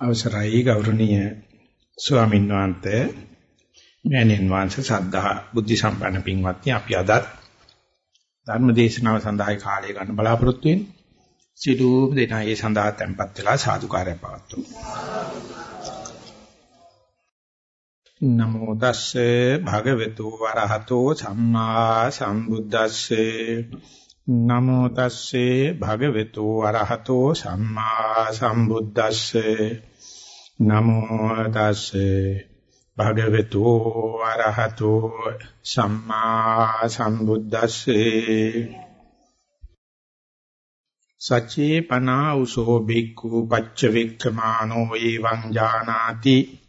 අවසරයි ගෞරවනීය ස්වාමීන් වහන්සේ. මෑණියන් වහන්සේ සද්ධා බුද්ධ සම්පන්න පින්වත්නි අපි අද ධර්ම දේශනාව සඳහා කාලය ගන්න බලාපොරොත්තු වෙන්නේ. සිටුම් දෙනා ඒ සඳහා tempත් වෙලා සාදුකාරය පවත්වමු. නමෝ තස්සේ භගවතු වරහතෝ සම්මා සම්බුද්දස්සේ. නමෝ තස්සේ භගවතු වරහතෝ සම්මා සම්බුද්දස්සේ. නමෝ තස්සේ භගවතු ආරහතෝ සම්මා සම්බුද්දස්සේ. සච්චේ පනා උසෝ බික්ඛු පච්චවික්ඛමානෝ එවං ජානාති.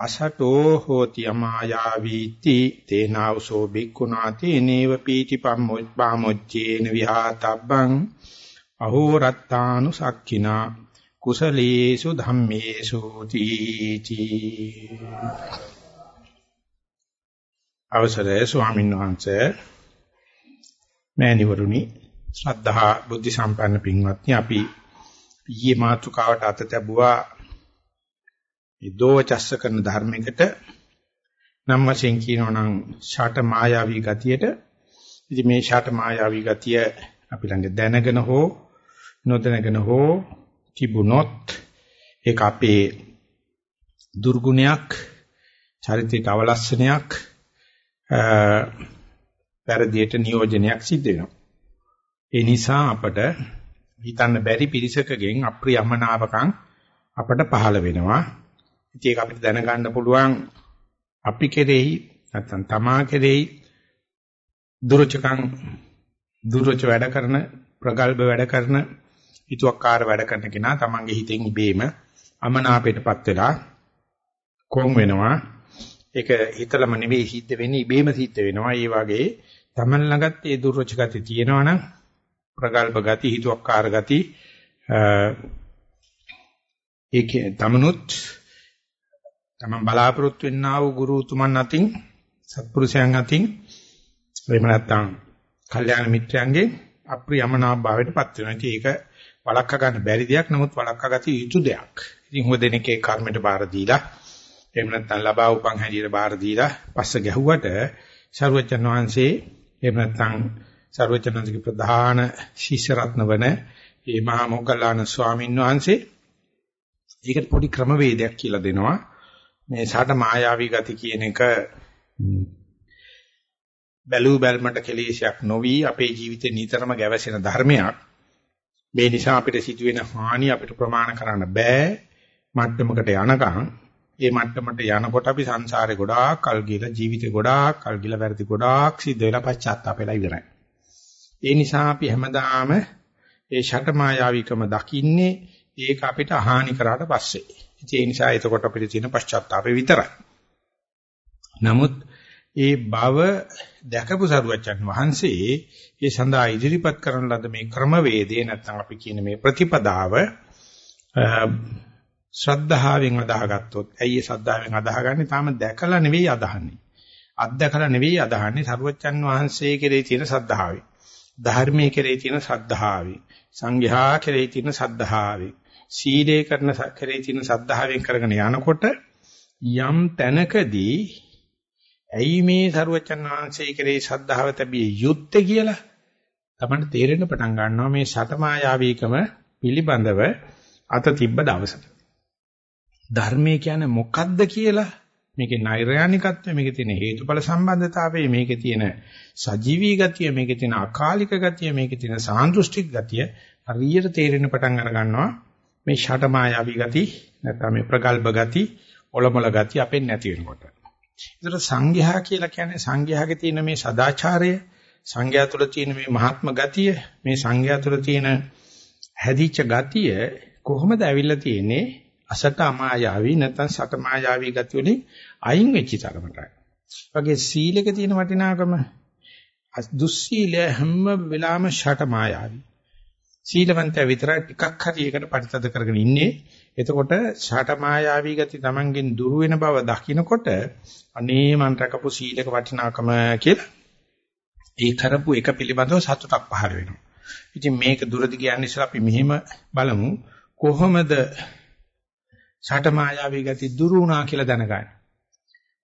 අසතෝ හෝති අමායාවීති තේනාවසෝ බික්ඛුනාති නේව පීති පම්මොච්චේන විහාතබ්බං අහෝ රත්තානුසක්ඛිනා කුසලේසු ධම්මේසු තීති. අවසරයි ස්වාමීන් වහන්සේ. මෑණිවරුනි ශ්‍රද්ධා බුද්ධ සම්පන්න පින්වත්නි අපි ඊයේ මාතුකාවට අත තැබුවා මේ දෝචස්ස කරන ධර්මයකට නම් වශයෙන් කියනවා නම් ෂාට මායාවී ගතියට ඉතින් මේ ෂාට මායාවී ගතිය අපි ළඟ දැනගෙන හෝ නොදැනගෙන හෝ තිබුණොත් ඒක අපේ දුර්ගුණයක් චරිතයක අවලස්සනයක් පෙරදියට නියෝජනයක් සිද්ධ වෙනවා. ඒ නිසා අපට හිතන්න බැරි පිරිසකගෙන් අප්‍රියමනාපකම් අපට පහළ වෙනවා. ඉතින් ඒක අපිට දැනගන්න පුළුවන් අපි කෙරෙහි නැත්නම් තමා කෙරෙහි දුරුචකම් දුරුච වැඩ කරන ප්‍රගල්භ වැඩ කරන හිතුවක්කාර වැඩ කරන කෙනා තමන්ගේ හිතෙන් ඉබේම අමනාපයටපත් වෙලා කොන් වෙනවා. ඒක හිතලම නෙවෙයි සිද්ධ වෙන්නේ ඉබේම සිද්ධ වෙනවා. ඒ වගේ තමන් ළඟත් ඒ දුර්වච ගති තියෙනවනම් ප්‍රගල්භ ගති හිතුවක්කාර ගති ඒකේ තමනුත් තමන් බලාපොරොත්තු වෙන්නා වූ ගුරුතුමන් අතින් සත්පුරුෂයන් අතින් එහෙම නැත්නම් කල්යාණ මිත්‍රයන්ගේ අප්‍රියමනාභාවයටපත් වෙනවා. ඉතින් ඒක වළක්වා ගන්න බැරි දෙයක්. නමුත් වළක්වා ගත යුතු දෙයක්. ඉතින් හොඳ දෙනෙක් ඒ කර්මයට බාර දීලා එහෙම නැත්නම් ලබා උපන් හැටියට බාර දීලා පස්ස ගැහුවට ਸਰුවචන වහන්සේ එහෙම නැත්නම් ਸਰුවචනන්ගේ ප්‍රධාන ශිෂ්‍ය රත්නවන ඒ මහා මොග්ගල්ලාන ස්වාමීන් වහන්සේ ඒකට පොඩි ක්‍රමවේදයක් කියලා දෙනවා. මේ සාට මායාවී ගති කියන එක බැලූ බැල්මට කෙලෙසයක් නොවි අපේ ජීවිතේ නිතරම ගැවසෙන ධර්මයක්. මේ නිසා අපිට සිදුවෙන හානි අපිට ප්‍රමාණ කරන්න බෑ මට්ටමකට යනකම් ඒ මට්ටමට යනකොට අපි සංසාරේ ගොඩාක් කල් ගිහලා ජීවිතේ ගොඩාක් කල් ගිහලා වැරදි ගොඩාක් සිද්ධ වෙලා පශ්චාත්තාපෙලා ඉවරයි. ඒ නිසා අපි හැමදාම ඒ ෂටමායාවිකම දකින්නේ ඒක අපිට හානි කරාට පස්සේ. ඒ නිසා එතකොට අපිට තියෙන පශ්චාත්තාපය විතරයි. නමුත් ඒ බව දැකපු සරුවච්චන් වහන්සේ ඒ සඳහා ඉදිරිපත් කරන ලද මේ ක්‍රමවේදේ නැත්නම් අපි කියන මේ ප්‍රතිපදාව ශ්‍රද්ධාවෙන් අදාහගත්තොත් ඇයි ඒ ශ්‍රද්ධාවෙන් අදාහගන්නේ? තාම දැකලා නෙවෙයි අදහන්නේ. අත්දැකලා නෙවෙයි අදහන්නේ සරුවච්චන් වහන්සේ කෙරේ තියෙන ශ්‍රද්ධාවයි. ධර්මයේ කෙරේ තියෙන ශ්‍රද්ධාවයි. සංඝයා කෙරේ තියෙන ශ්‍රද්ධාවයි. සීලේ කරන කෙරේ තියෙන ශ්‍රද්ධාවෙන් කරගෙන යනකොට යම් තැනකදී ඇයි මේ සරුවචන් වහන්සේ කෙරේ ශ්‍රද්ධාව තැබිය යුත්තේ කියලා තමයි තේරෙන්න පටන් ගන්නවා. මේ ෂටමායාවීකම පිළිබඳව අත තිබ්බ දවසට. ධර්මයේ කියන්නේ මොකක්ද කියලා? මේකේ නෛර්යානිකත්වය මේකේ තියෙන හේතුඵල සම්බන්ධතාවය මේකේ තියෙන සජීවී ගතිය මේකේ තියෙන අකාලික ගතිය මේකේ තියෙන සාන්දෘෂ්ටික ගතිය හරියට තේරෙන්න පටන් අර ගන්නවා මේ ෂටමායාවී ගති නැත්නම් මේ ප්‍රගල්භ ගති ඔලොමල ගති අපෙන් නැති වෙනකොට. ඒතර සංඝයා කියලා කියන්නේ සංඝයාගේ තියෙන මේ සදාචාරය, සංඝයා තුළ තියෙන මේ මහාත්ම ගතිය, මේ සංඝයා තුළ තියෙන හැදිච්ච ගතිය කොහොමද ඇවිල්ලා තියෙන්නේ? අසට අමායාවී නැත්නම් සට මායාවී ගති වලින් අයින් වෙච්ච තරමටයි. වගේ සීලෙක තියෙන වටිනාකම දුස්සීලය හැම වෙලාවෙම ෂට මායාවී. සීලවන්තයා විතරයි ටිකක් හරි ඒකට පරිතද කරගෙන ඉන්නේ. එතකොට ෂට මායාවී ගති Tamanගෙන් දුර වෙන බව දකිනකොට අනේ මන් රකපු සීලක වටිනාකම කියලා ඒ කරපු එක පිළිබඳව සතුටක් පහළ වෙනවා. ඉතින් මේක දුරදි කියන්නේ ඉස්සලා අපි මෙහෙම බලමු කොහොමද ෂට මායාවී ගති දුරු වුණා කියලා දැනගන්න.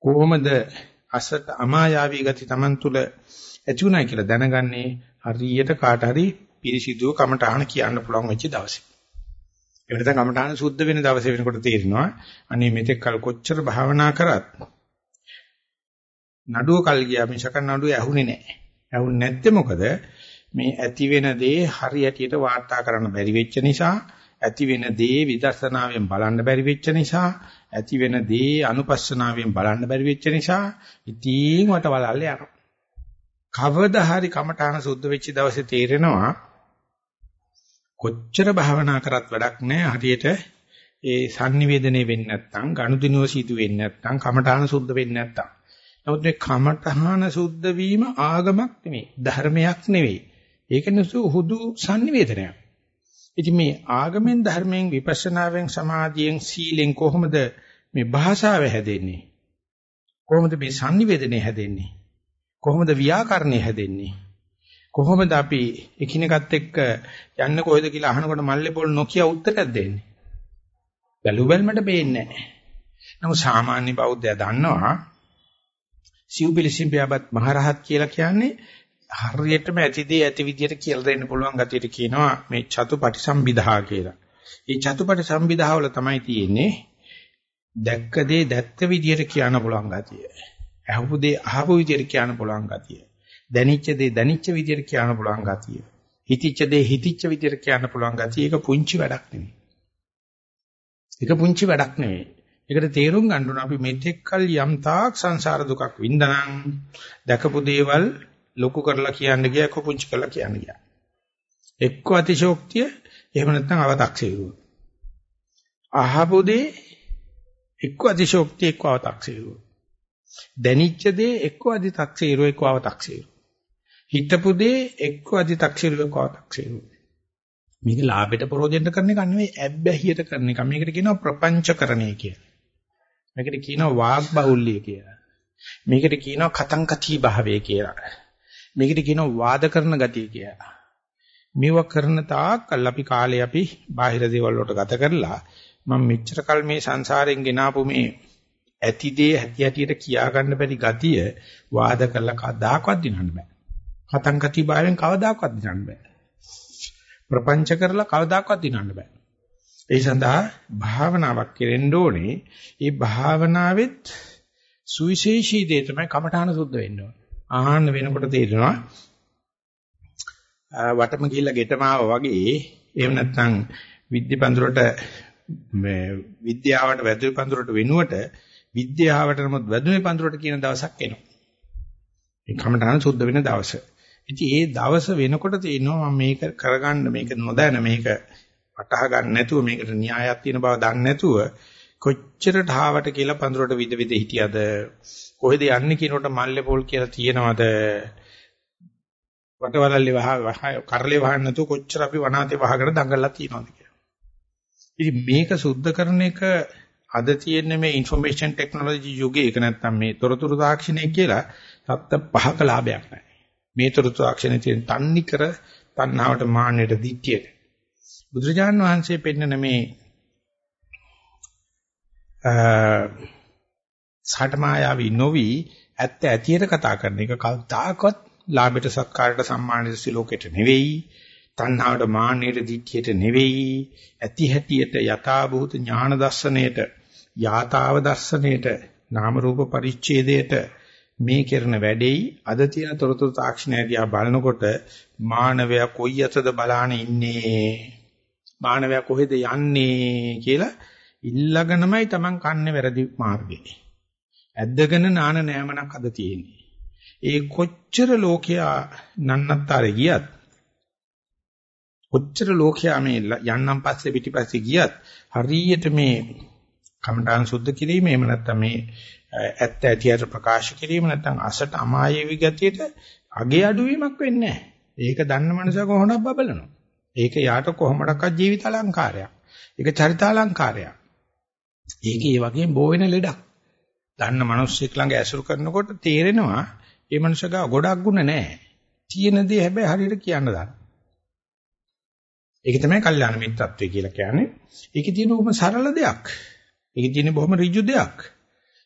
කොහොමද අසට අමායාවී ගති Taman තුල ඇති වුණා කියලා දැනගන්නේ හරියට කාට හරි පිරිසිදුව කමටහන කියන්න පුළුවන් වෙච්ච දවසේ. ඒ වෙනතන කමටහන සුද්ධ වෙන දවසේ වෙනකොට තේරෙනවා අනේ මෙතෙක් කල කොච්චර භාවනා කරත් නඩුව කල් ගියා මිසක නඩුව ඇහුනේ නැහැ. ඇහුන්නේ නැත්තේ මොකද? මේ ඇති වෙන දේ හරියටියට වාර්තා කරන්න බැරි වෙච්ච නිසා, ඇති වෙන දේ විදර්ශනාවෙන් බලන්න බැරි වෙච්ච නිසා, ඇති වෙන දේ අනුපස්සනාවෙන් බලන්න බැරි වෙච්ච නිසා, ඉතින් වට වලල්ල යනවා. කවදා හරි කමඨාන සුද්ධ වෙච්ච දවසේ තේරෙනවා කොච්චර භාවනා කරත් වැඩක් නැහැ. හරියට ඒ sannivedane වෙන්නේ නැත්නම් ගනුදෙනුව සිදු වෙන්නේ නැත්නම් කමඨාන සුද්ධ වෙන්නේ නැත්නම්. නමුත් මේ කමඨහන සුද්ධ වීම ආගමක් නෙමෙයි ධර්මයක් නෙවෙයි. ඒක නුසු හුදු sannivedanaya. ඉතින් මේ ආගමෙන් ධර්මයෙන් විපස්සනාවෙන් සමාධියෙන් සීලෙන් කොහොමද මේ භාෂාව හැදෙන්නේ? කොහොමද මේ sannivedane හැදෙන්නේ? කොහොමද ව්‍යාකරණය හැදෙන්නේ? කොහොමද අපි එකිනෙකත් එක්ක යන්න කොහෙද කියලා අහනකොට මල්ලේ පොල් නොකිය උත්තරයක් දෙන්නේ? බැලු බැලමට පේන්නේ නැහැ. නමුත් සාමාන්‍ය බෞද්ධයා දන්නවා සිව්පිලිසිම්පියාපත් මහරහත් කියලා කියන්නේ හරියටම ඇතිදී ඇති විදියට කියලා දෙන්න පුළුවන් ගතියට කියනවා මේ චතුපටි සම්බිදහා කියලා. මේ චතුපටි සම්බිදහාවල තමයි තියෙන්නේ දැක්ක දේ දැක්ක විදියට කියන්න පුළුවන් ගතිය. අහපු දේ අහපු විදිහට කියන්න පුළුවන් ගතිය. දැනිච්ච දේ දැනිච්ච විදියට කියන්න පුළුවන් ගතිය. හිතිච්ච දේ හිතිච්ච විදියට කියන්න පුළුවන් ගතිය. ඒක පුංචි වැඩක් නෙමෙයි. ඒක පුංචි වැඩක් නෙමෙයි. ඒකට තේරුම් ගන්න ඕන අපි මෙතෙක් කල් යම් තාක් සංසාර දුකක් වින්දනම් දැකපු දේවල් ලොකු කරලා කියන්න ගියා එක්ක පුංචි කරලා කියන්න ගියා. එක්ක අතිශෝක්තිය එහෙම නැත්නම් අව탁සීරුව. අහපු දේ එක්ක අතිශෝක්තිය එක්ක අව탁සීරුව. දැනිච්ච දේ එක්ක අති탁සීරුව එක්ක අව탁සීරුව. හිතපු දේ එක්ක අදි탁සීරු එක්ක අව탁සීරු. මේක ලාභයට ප්‍රෝජෙන්ට කරන එක නෙවෙයි ඇබ්බැහියට කරන එක. මේකට කියනවා ප්‍රපංචකරණය කියලා. මේකට කියනවා වාග් බහුල්‍ය කියලා. මේකට කියනවා කතංකති භාවය කියලා. මේකට කියනවා වාද කරන ගතිය කියලා. මේව කරන තාක් අපි කාලේ අපි බාහිර දේවල් වලට ගත කරලා මම මෙච්චර කල් මේ සංසාරයෙන් ගෙනාපු මේ ඇති දේ ඇති හැටියට කියා ගන්න බැරි ගතිය වාද කරලා කවදාකවත් දිනන්න බෑ. කතං කති භාවයෙන් කවදාකවත් දිනන්න බෑ. ප්‍රපංච කරලා කවදාකවත් දිනන්න බෑ. ඒ සඳහා භාවනාවක් කෙරෙන්න ඕනේ. ඒ භාවනාවෙත් සුවිශේෂී දේ තමයි කමඨාන සුද්ධ වෙන්න ඕනේ. ආහන්න වෙනකොට තේරෙනවා වටම ගිහිල්ලා ගෙටමාව වගේ එහෙම නැත්නම් විද්‍ය පඳුරට මේ විද්‍යාවට වැදුරු පඳුරට වෙනුවට විද්‍යාවට නමුත් වැදුනේ පඳුරට කියන දවසක් එනවා. මේ කමඨාන සුද්ධ වෙන දවස. ඉතින් ඒ දවස වෙනකොට තේරෙනවා මම මේක කරගන්න මේක නොදැන මේක වටහා ගන්න නැතුව මේකට න්‍යායක් තියෙන බව දන්නේ නැතුව කොච්චර ඩාවට කියලා පඳුරට විද විද හිටියද කොහෙද යන්නේ කියනකොට මල්ලේ පොල් කියලා තියෙනවද වටවලල්ලේ වහ කරලේ වහන්න නැතුව කොච්චර අපි වනාතේ වහගෙන දඟලලා තියෙනවද කියලා. ඉතින් මේක සුද්ධ කරන එක අද තියෙන මේ ইনফরমේෂන් ටෙක්නොලොජි යුගයේ ඒක නැත්තම් මේ තොරතුරු තාක්ෂණය කියලා සත්ත පහක ලාභයක් නැහැ. මේ තොරතුරු තාක්ෂණයේ තියෙන තන්නි කර තණ්හාවට මාන්නයට දික්කියට. බුදුරජාණන් වහන්සේ පෙන්නන මේ සාඨමායාවි නොවි ඇත්ත ඇතියට කතා කරන එක කවදාකවත් ලාභයට සත්කාරයට සම්මානිත සිලෝකෙට නෙවෙයි තණ්හාවට මාන්නයට දික්කියට නෙවෙයි ඇති හැටියට යථා භූත ඥාන දර්ශනයට යථාව දර්ශනයට නාම රූප පරිච්ඡේදයට මේ කරන වැඩේයි අද තියෙන තොරතුරු තාක්ෂණය දිහා බලනකොට මානවයා කොයි අතද බලාන ඉන්නේ? මානවයා කොහෙද යන්නේ කියලා ඉල්ලගෙනමයි Taman කන්නේ වැරදි මාර්ගේ ඇද්දගෙන නාන නෑමනක් අද තියෙන්නේ. ඒ කොච්චර ලෝකයා නන්නත්තරේ ගියත් කොච්චර ලෝකයා මේ යන්නම් පස්සේ පිටිපස්සේ ගියත් හරියට මේ කමඨාන් සුද්ධ කිරීම එහෙම නැත්නම් මේ ඇත්ත ඇතියට ප්‍රකාශ කිරීම නැත්නම් අසට අමායේ ගතියට අගේ අඩුවීමක් වෙන්නේ නැහැ. ඒක දන්න මනුස්සය කොහොමද බබලනවා. ඒක යාට කොහොමඩක්වත් ජීවිත අලංකාරයක්. ඒක චරිත අලංකාරයක්. ඒක ඒ වගේම බෝ වෙන ලෙඩක්. දන්න මිනිස්සෙක් ළඟ ඇසුරු කරනකොට තේරෙනවා මේ මනුස්සයා ගොඩක් ගුණ නැහැ. තියෙන දේ හැබැයි හරියට කියන්න දන්න. ඒක තමයි කල්යාණ මිත්‍රත්වය කියලා කියන්නේ. ඒකේ තියෙන උම සරල දෙයක්. ඒකේ තියෙන බොහොම ඍජු දෙයක්.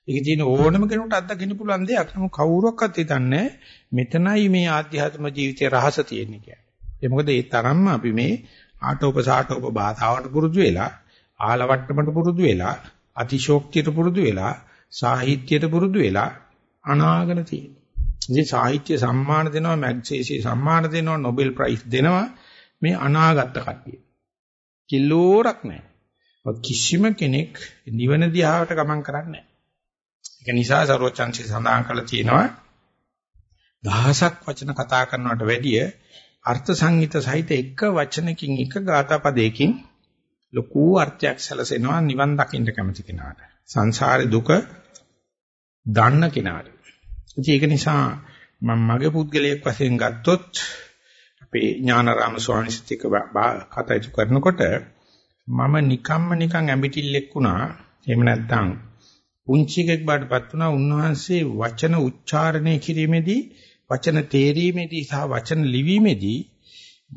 ඒකේ තියෙන ඕනම කෙනෙකුට අත්දකින්න පුළුවන් දෙයක්. නමුත් කවුරක්වත් හිතන්නේ මෙතනයි මේ ආධ්‍යාත්ම ජීවිතයේ රහස තියෙන්නේ කියලා. ඒ මොකද ඒ තරම්ම අපි මේ ආටෝප සාටෝප භාෂාවට පුරුදු වෙලා, ආලවට්ටමට පුරුදු වෙලා, අතිශෝක්තියට පුරුදු වෙලා, සාහිත්‍යයට පුරුදු වෙලා අනාගන තියෙනවා. ඉතින් සාහිත්‍ය සම්මාන දෙනවා, මැග්සීසි සම්මාන දෙනවා, නොබෙල් ප්‍රයිස් දෙනවා මේ අනාගත කට්ටිය. කිලෝරක් නැහැ. කිසිම කෙනෙක් නිවන දිහාවට ගමන් කරන්නේ නැහැ. ඒක නිසා සරුවචන්සි සඳහන් කරලා තියෙනවා දහසක් වචන කතා කරනවට වැඩිය අර්ථ සංහිත සහිත එක වචනකින් එක ගාථා පදයකින් ලොකු අර්ථයක් සැලසෙනවා නිවන් දකින්න කැමති කෙනාට. සංසාරේ දුක දන්න කෙනාට. ඒක නිසා මම මගේ පුද්ගලයෙක් වශයෙන් ගත්තොත් අපේ ඥානාරාම ස්වාමීන් වහන්සේත් කටයුතු කරනකොට මම නිකම්ම නිකන් ඇඹිටිල්ලෙක් වුණා. එහෙම නැත්නම් පුංචි එකෙක් බාටපත් වුණා. උන්වහන්සේ වචන උච්චාරණය කිරීමේදී වචන තේරීමේදී සහ වචන ලිවීමේදී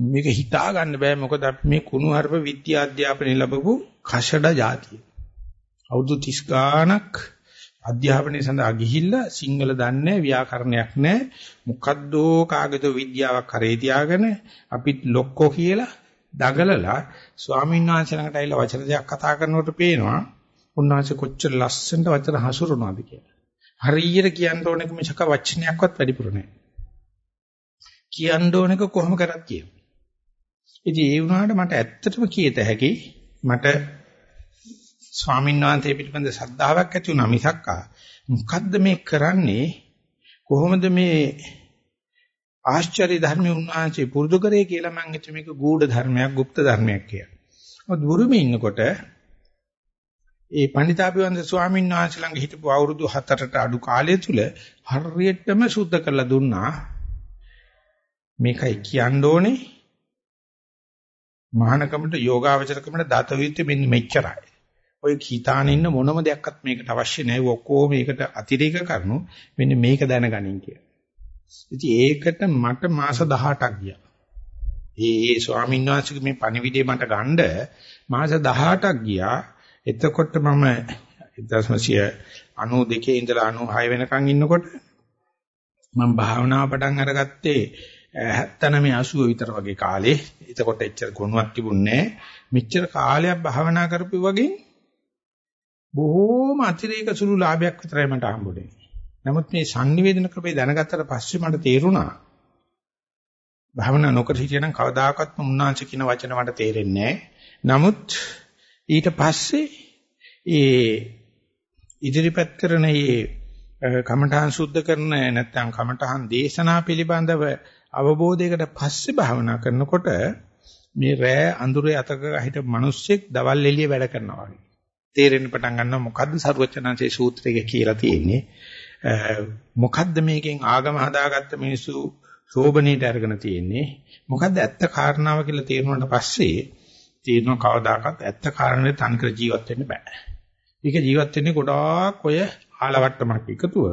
මේක හිතා ගන්න බෑ මොකද අපි මේ කුණුහරුප විද්‍යා අධ්‍යාපනය ලැබපු කෂඩ જાතිය. අවුරුදු 30 ගාණක් අධ්‍යාපනය සඳහා ගිහිල්ලා සිංහල දන්නේ ව්‍යාකරණයක් නැහැ මොකද්ද කාගේද විද්‍යාවක් කරේ තියාගෙන අපිත් ලොක්කෝ කියලා දඟලලා ස්වාමීන් වහන්සේ ළඟට ඇවිල්ලා වචන දෙයක් කතා කරනකොට පේනවා උන්වහන්සේ කොච්චර ලස්සනට වචන හසුරනවාද කියලා. හරියට කියන්න ඕනෙක මිසක වචනයක්වත් වැඩිපුර නැහැ. කියන්න ඕනෙක කොහොම කරත් කියන. ඉතින් ඒ වුණාට මට ඇත්තටම කියත හැකි මට ස්වාමීන් වහන්සේ පිළිබඳ ශ්‍රද්ධාවක් ඇති වුණා මිසක් මොකද්ද මේ කරන්නේ කොහොමද මේ ආශ්චර්ය ධර්මයේ උන්වහන්සේ පුරුදු කරේ කියලා මම හිතුවේ මේක ගූඪ ධර්මයක්, গুপ্ত ධර්මයක් කියලා. මොකද බුරුමේ ඉන්නකොට ඒ පණිතාභිවන්ද ස්වාමීන් වහන්සේ ළඟ හිටපු අවුරුදු 4ට අඩු කාලය තුල හරියටම සුද්ධ කරලා දුන්නා. මේකයි කියන්න ඕනේ. මහානකමට යෝගාවචරකමට දත විත්තේ මෙන්න මෙච්චරයි. ඔය කීතාන ඉන්න මොනම දෙයක්වත් මේකට අවශ්‍ය නැහැ. ඔක්කොම මේකට අතිරේක කරනු මෙන්න මේක දැනගනින් කියලා. ඉතින් ඒකට මට මාස 18ක් ගියා. ඒ ඒ ස්වාමීන් වහන්සේගේ මේ පණිවිඩය මට ගන්න මාස 18ක් ගියා. එතකොට මම 1992 ඉඳලා 96 වෙනකන් ඉන්නකොට මම භාවනාව පටන් අරගත්තේ 79 80 විතර වගේ කාලේ. එතකොට එච්චර ගුණයක් තිබුණේ නැහැ. මෙච්චර කාලයක් භාවනා කරපු වගේ බොහෝම අතිරේක සුළු ලාභයක් විතරයි මට හම්බුනේ. නමුත් මේ sannivedana ක්‍රමේ දැනගත්තට පස්සේ මට තේරුණා භාවනා නොකර හිටියනම් කවදාකවත් මුන්නාංශ කියන වචන මට තේරෙන්නේ නැහැ. නමුත් ඊට පස්සේ ඒ ඉදිරිපත් කරන මේ කමඨාන් සුද්ධ කරන නැත්නම් කමඨාන් දේශනා පිළිබඳව අවබෝධයකට පස්සේ භාවනා කරනකොට මේ රෑ අඳුරේ අතක හිටපු මිනිස්සෙක් දවල් එළිය වැඩ කරනවා වගේ. තේරෙන්න පටන් ගන්නවා මොකද්ද සරුවචනංශේ සූත්‍රයේ කියලා තියෙන්නේ. මොකද්ද මේකෙන් ආගම හදාගත්ත මිනිස්සු ශෝභනීයට අරගෙන තියෙන්නේ. මොකද්ද ඇත්ත කාරණාව කියලා තේරුණාට පස්සේ තේරෙනවා කවදාකවත් ඇත්ත කාරණේ තනිකර ජීවත් වෙන්න බෑ. ඒක ජීවත් වෙන්නේ ගොඩාක් ඔය ආලවට්ටමක් එකතුව.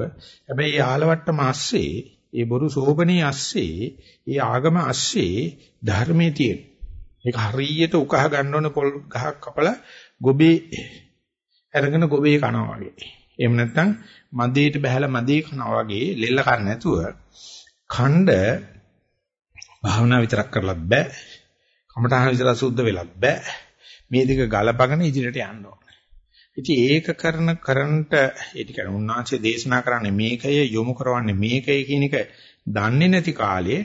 හැබැයි ඒ ආලවට්ටම ASCII, ඒ බොරු සෝබනේ ASCII, ඒ ආගම ASCII ධර්මයේ තියෙන. ඒක හරියට උකහා ගන්න ඕන පොල් ගහක් කපලා ගොබේ අරගෙන ගොබේ කනවා වගේ. එහෙම නැත්නම් මදේට බහැලා මදේ කනවා වගේ ලෙල්ල කන්න නැතුව ඛණ්ඩ භාවනා විතරක් කරලත් බෑ. කමඨාන විතර සුද්ධ වෙලත් බෑ. මේ දෙක ගලපගෙන ඉදිරියට යන්න ඕනේ. ඉතින් ඒක කරන කරන්ට ඒ ටික උන්වහන්සේ දේශනා කරන්නේ මේකය යොමු කරවන්නේ මේකය කියන එක දන්නේ නැති කාලේ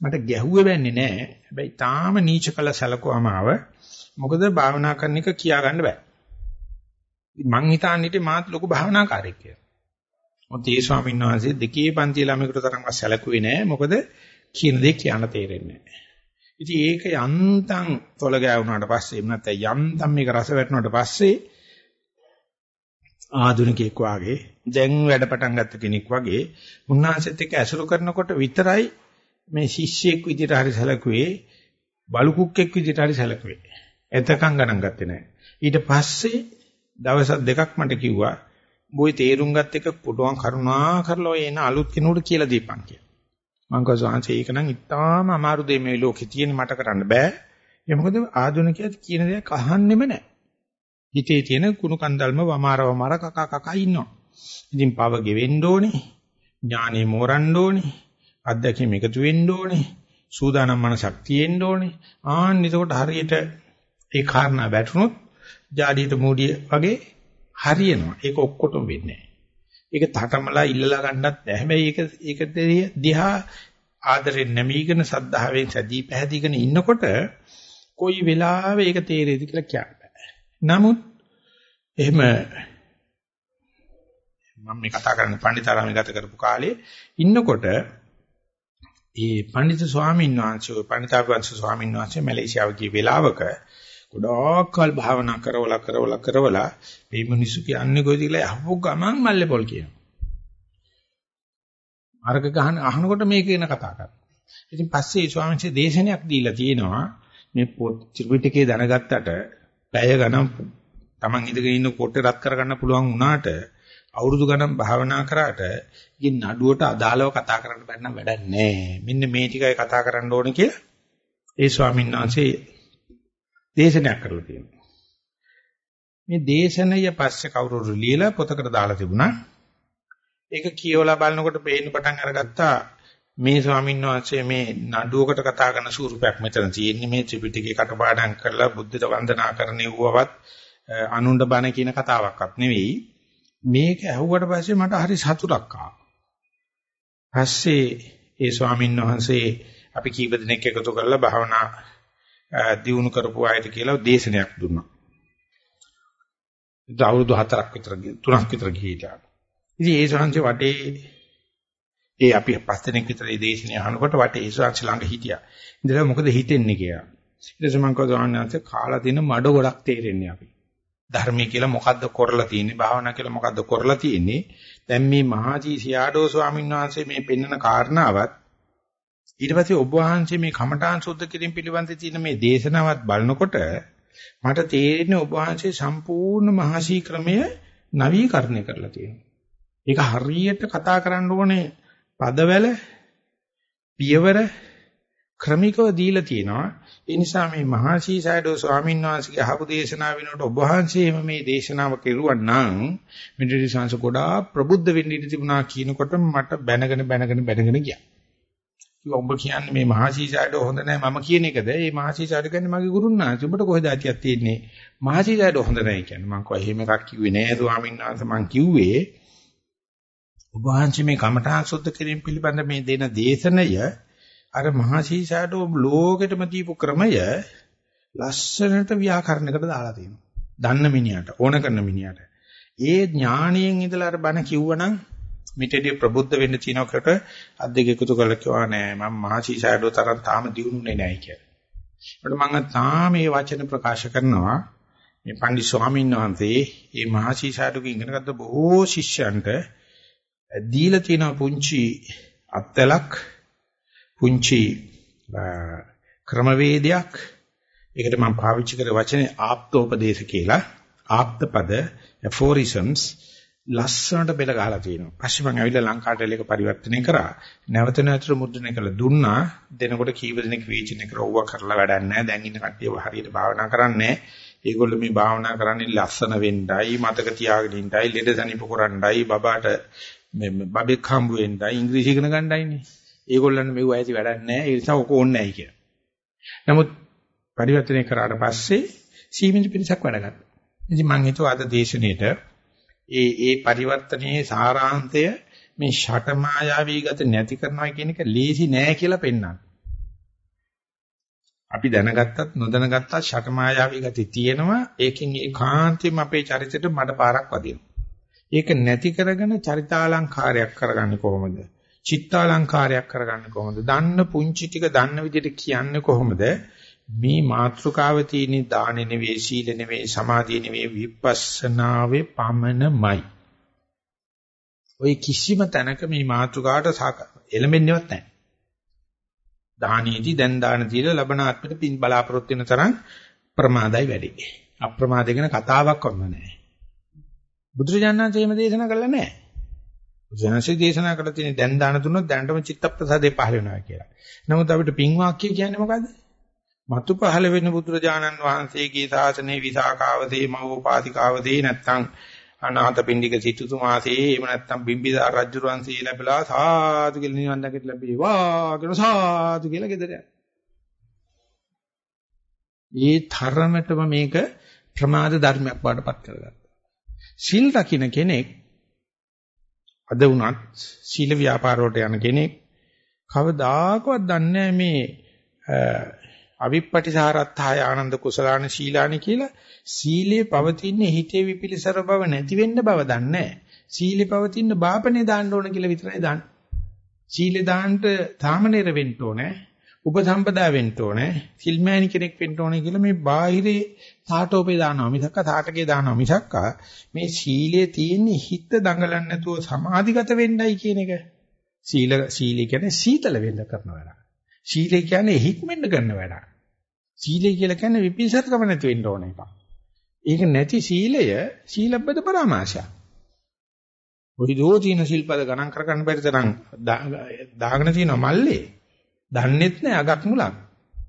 මට ගැහුවේ වෙන්නේ නැහැ. හැබැයි තාම නීච කළ සැලකුවාම ආව. මොකද භාවනා කරන එක කියා ගන්න බෑ. මං හිතන්නේ ඉතින් මාත් ලොකු භාවනාකාරයෙක් කියලා. මොකද ඒ ස්වාමීන් වහන්සේ දෙකේ පන්ති ළමයකට තරම්වත් සැලකුවේ නැහැ. මොකද කියන දේ කියන්න තේරෙන්නේ නැහැ. ඉතින් ඒක යන්තම් තොල ගෑවුනාට පස්සේ එහෙම නැත්නම් යන්තම් මේක රස වැටුණාට පස්සේ ආධුනිකයෙක් වාගේ දැන් වැඩ පටන් ගත්ත කෙනෙක් වගේ උන්වහන්සේත් එක්ක ඇසුරු කරනකොට විතරයි මේ ශිෂ්‍යයෙක් විදිහට හරි සැලකුවේ බලු කුක්කෙක් විදිහට හරි සැලකුවේ. එතකන් ගණන් ගත්තේ නැහැ. ඊට පස්සේ දවස් දෙකක් මට කිව්වා "බොයි තේරුම් ගත් එක පුටුවන් කරුණා කරලා ඔය එන අලුත් කෙනෙකුට කියලා දීපන් කියලා." මං කිව්වා සාංශ ඒක නම් ඉතාම අමාරු දෙයක් මේ ලෝකේ තියෙන මට කරන්න බෑ. ඒ මොකද ආධුනිකයත් කියන දේක් අහන්නෙම නැහැ. හිතේ තියෙන කුණු කන්දල්ම වමාර වමාර කකා කකා ඉන්නවා. ඉතින් පව ගෙවෙන්න ඕනේ. ඥානෙ මෝරන්න ඕනේ. අත්දැකීම් එකතු වෙන්න ඕනේ. සූදානම් මනසක් තියෙන්න ඕනේ. ආන්න එතකොට හරියට ඒ කාරණා වැටුනොත් ජාඩියට මූඩිය වගේ හරියනවා. ඒක ඔක්කොටම වෙන්නේ ඒක තටමලා ඉල්ලලා ගන්නත් බෑ. හැබැයි ඒක ඒක දිහා ආදරෙන් නැමීගෙන සද්ධාවෙන් සැදී පැහැදීගෙන ඉන්නකොට කොයි වෙලාවෙ ඒක තේරෙයිද කියලා කියන්න බෑ. නමුත් එහෙම මම මේ කතා කරන්නේ පණ්ඩිතාරාමේ ගත කරපු කාලේ ඉන්නකොට ඒ පණ්ඩිත ස්වාමීන් වහන්සේ ඔය පණ්ඩිතාවංශ ස්වාමීන් වහන්සේ මැලේසියාව ගිය වෙලාවක ගොඩාක් කල් භාවනා කරවලා කරවලා කරවලා මේ මිනිස්සු කියන්නේ කොයිද කියලා අහපු ගමන් මල්ලේ පොල් කියනවා. අරක ගහන අහනකොට මේක ගැන කතා කරනවා. ඉතින් පස්සේ ඒ ස්වාමීන් වහන්සේ දේශනයක් දීලා තියෙනවා මේ ත්‍රිපිටකේ දැනගත්තට පැය ගණන් Taman ඉඳගෙන ඉන්න කොටේ රත් කරගන්න පුළුවන් වුණාට අවුරුදු ගණන් භාවනා කරාට ඉතින් නඩුවට අදාළව කතා කරන්න බැන්න වැඩක් නැහැ. මෙන්න මේ ටිකයි කතා කරන්න ඕනේ කියලා ඒ ස්වාමීන් වහන්සේ දේශනයක් කරලා තියෙනවා. මේ දේශනය පස්සේ කවුරු ලියලා පොතකට දාලා තිබුණා. ඒක කියවලා බලනකොට පේන්න පටන් අරගත්තා මේ ස්වාමීන් වහන්සේ මේ නඩුවකට කතා කරන ස්වරූපයක් මෙතන තියෙන්නේ මේ ත්‍රිපිටකේ කටපාඩම් කරලා බුද්ධිත වන්දනා කරන යුවවත් අනුණ්ඩ බණ කියන කතාවක්වත් නෙවෙයි මේක ඇහුවට පස්සේ මට හරි සතුටක් ආවා. පස්සේ ඒ ස්වාමීන් වහන්සේ අපි කීප දිනක් එකතු කරලා භාවනා දියුණු කරපු අයට කියලා දේශනයක් දුන්නා. ඒක අවුරුදු 4ක් විතර 3ක් විතර ගිහිලා. ඉතින් ඒ ශාංශේ වටේ ඒ අපි පස් දිනක් විතර මේ දේශනේ අහනකොට වටේ ඒ ශාංශ ළඟ හිටියා. ඉතින් මොකද හිතෙන්නේ කියලා. ඊට පස්සේ මම කිව්වා කාලා දින මඩ ගොඩක් තේරෙන්නේ අපි. ධර්මයේ කියලා මොකද්ද කරලා තියෙන්නේ භාවනා කියලා මොකද්ද කරලා තියෙන්නේ දැන් මේ මහජී සියාඩෝ ස්වාමීන් වහන්සේ මේ පෙන්වන කාරණාවත් ඊට පස්සේ ඔබ වහන්සේ මේ කමඨාන් සුද්ධ කිරීම පිළිබඳ තියෙන මේ දේශනාවත් බලනකොට මට තේරෙන්නේ ඔබ වහන්සේ සම්පූර්ණ මහසී ක්‍රමය නවීකරණය කරලා තියෙනවා. ඒක හරියට කතා කරන්න ඕනේ පදවල පියවර ක්‍රමිකව දීලා තියෙනවා. ඒ නිසා මේ මහා සීසයිඩෝ ස්වාමීන් වහන්සේගේ අහපු දේශනාව වෙනකොට ඔබ වහන්සේම මේ දේශනාව කෙරුවා නම් මෙඩිටි සංස ගොඩාක් ප්‍රබුද්ධ වෙන්න ඉඩ තිබුණා කියනකොට මට බැනගෙන බැනගෙන බැනගෙන ගියා. කිව්වා ඔබ කියන්නේ මේ මහා සීසයිඩෝ හොඳ නැහැ මම කියන එකද? ඒ මහා සීසයිඩෝ කියන්නේ මගේ ගුරුන්නාන්සේ. ඔබට කොහෙද ඇතියක් තියෙන්නේ? මහා සීසයිඩෝ හොඳ නැහැ කියන්නේ. මම කොහේ එහෙම එකක් කිව්වේ නෑ ස්වාමීන් වහන්සේ මම කිව්වේ ඔබ වහන්සේ මේ කමඨාන් සුද්ධ කිරීම පිළිබඳ මේ දෙන දේශනය අර මහසීසාටෝ ලෝකෙටම දීපු ක්‍රමය ලස්සනට ව්‍යාකරණයකට දාලා තියෙනවා. දන්න මිනිහට ඕන කරන මිනිහට. ඒ ඥාණයෙන් ඉඳලා අර බණ කිව්වනම් මිටේදී ප්‍රබුද්ධ වෙන්න තිනකොට අත් දෙක එකතු කරලා කිව්වා නෑ මම මහසීසාටෝ තරම් තාම දියුණුනේ නෑ කියලා. ඒකට මම තාම මේ වචන ප්‍රකාශ කරනවා. මේ පන්දි ස්වාමීන් වහන්සේ මේ මහසීසාටෝගෙන් ඉගෙනගත්ත බොහෝ ශිෂ්‍යයන්ට දීලා තියෙන පුංචි අත්ලක් පුංචි ක්‍රමවේදයක්. ඒකට මම පාවිච්චි කර වචනේ ආප්තෝපදේශ කියලා. ආප්තපද aphorisms. ලස්සනට බෙල ගහලා තියෙනවා. පස්සේ මම ඇවිල්ලා ලංකාවට ඒක පරිවර්තනය කරා. නැවත නැවත මුද්‍රණය කළා දුන්නා. දෙනකොට කීප දෙනෙක් වේචින කරවුවා කරලා වැඩක් නැහැ. දැන් ඉන්න කට්ටිය හරියට භාවනා කරන්නේ ඒගොල්ලෝ මේ භාවනා කරන්නේ ලස්සන වෙන්නයි, මතක තියාගෙන ඉන්නයි, ලෙඩ සනීප කරන්නයි, බබාට මේ බබෙක් හම්බ වෙන්නයි, ඉංග්‍රීසි ඉගෙන ගන්නයිනේ. ඒගොල්ලන් මෙව ඇති වැඩක් නැහැ. ඒ නිසා ඔක ඕනේ නැහැ කියලා. නමුත් පරිවර්තනය කරාට පස්සේ සීමිත පිරිසක් වැඩ ගත්තා. ඉතින් මම හිතුවා අද දේශනෙට ඒ ඒ පරිවර්තනයේ සාරාංශය මේ ෂට මායාවී ගත නැති කරනවා කියන එක ලේසි නෑ කියලා පෙන්වන්න. අපි දැනගත්තත් නොදැනගත්තත් ෂට මායාවී ගති තියෙනවා. ඒකෙන් ඒකාන්තයෙන්ම අපේ චරිතයට මඩ පාරක් වදිනවා. ඒක නැති කරගෙන චරිතාලංකාරයක් කරගන්නේ කොහොමද? චිත්තාලංකාරයක් කරගන්නේ කොහොමද? දන්න පුංචි ටික දන්න විදිහට කියන්නේ කොහොමද? මේ මාත්‍රකාව තියෙන දාන නෙවෙයි, සීල නෙවෙයි, සමාධිය නෙවෙයි, විපස්සනාවේ පමණමයි. ওই කිසිම තැනක මේ මාත්‍රකාවට එළඹෙන්නේවත් නැහැ. දානීති දැන් දාන දීලා ලබන ආත්මෙට පින් බලාපොරොත්තු වෙන තරම් ප්‍රමාදයි වැඩි. අප්‍රමාද ගැන කතාවක් වන්න නැහැ. බුදුරජාණන් වහන්සේ එහෙම දේශනා කළා නැහැ. ජනසේ දේශනා කළ තියෙන දැන් දාන දුන්නොත් දැනටම චිත්තප්‍රසාදේ පහල වෙනවා කියලා. නමුත් අපිට පින් වාක්‍ය කියන්නේ මොකද්ද? මතු පහළ වෙන බුදුරජාණන් වහන්සේගේ ශාසනයේ විසාකාවතේ මවෝපාතිකාවතේ නැත්තම් අනාථ පින්ඩික සිටුතුමාසේ එහෙම නැත්තම් බිම්බිසාර රජුරන්සේ ලැබලා සාදු කියලා නිවන් දකිට ලැබේවා කියන සාදු කියලා ගෙදර යනවා. ඒ තරමටම මේක ප්‍රමාද ධර්මයක් වඩපත් කරගත්තා. සිල් රකින්න කෙනෙක් අද වුණත් සීල ව්‍යාපාර වලට යන කෙනෙක් කවදාකවත් දන්නේ මේ අවිප්පටිසාරත්ථාය ආනන්ද කුසලාන සීලානි කියලා සීලේ පවතින හිතේ විපිලිසර බව නැති වෙන්න බව දන්නේ සීලේ පවතින බාපනේ දාන්න ඕන කියලා විතරයි දාන්නේ. සීලේ දාන්න තාමනීර වෙන්න ඕනේ. උපසම්පදා වෙන්න ඕනේ. සිල්මෑණි කෙනෙක් වෙන්න ඕනේ කියලා මේ බාහිරේ තාටෝපේ දානවා මිසක්ක තාටකේ දානවා මිසක්ක මේ සීලයේ තියෙන හිත දඟලන්නේ නැතුව සමාධිගත වෙන්නයි කියන එක. සීල සීලී කියන්නේ සීතල වෙන්න කරන වැඩක්. සීලය කියන්නේ හික්මෙන්න කරන වැඩක්. සීලය කියලා කියන්නේ විපිසරකම නැති වෙන්න ඕන එකක්. ඒක නැති සීලය සීලබ්බත පරාමාශය. ඔහිදෝ තියෙන සිල්පද ගණන් කරගන්න බැරි තරම් දාගෙන තියෙන මල්ලේ දන්නෙත් නෑ අගක් මුලක්.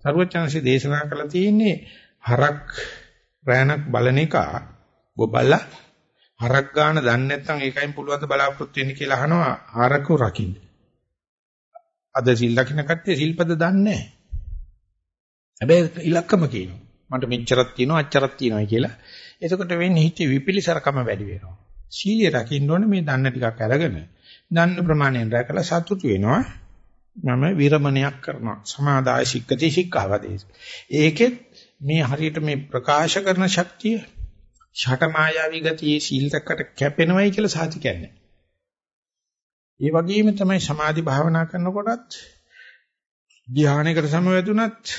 සරුවචනසේ දේශනා කළා තියෙන්නේ හරක් රෑනක් බලන එක ගොබල්ලා හරක් ගන්න දන්නේ නැත්නම් ඒකයින් පුළුවන් ද බලාපොරොත්තු වෙන්න කියලා අහනවා හරකු රකින්න. අද සිල් ලකින කට්ටිය සිල්පද දන්නේ නැහැ. හැබැයි ඉලක්කම කියනවා. මට මෙච්චරක් තියෙනවා අච්චරක් තියෙනවා කියලා. එතකොට වෙන්නේ හිතේ විපිලිසරකම වැඩි වෙනවා. සීලිය රකින්න ඕනේ මේ දන්න ටිකක් අරගෙන දන්න ප්‍රමාණයෙන් රැකලා සතුටු වෙනවා. මම විරමණයක් කරනවා. සමාදාය සික්කති සික්ඛාවදේශ. ඒකෙත් මේ හරියට මේ ප්‍රකාශ කරන ශක්තිය ෂට මායාවී ගතියේ සීල් රැකට කැපෙනවයි කියලා සාති කියන්නේ. ඒ වගේම තමයි සමාධි භාවනා කරනකොටත් ධානයකට සමවැදුනත්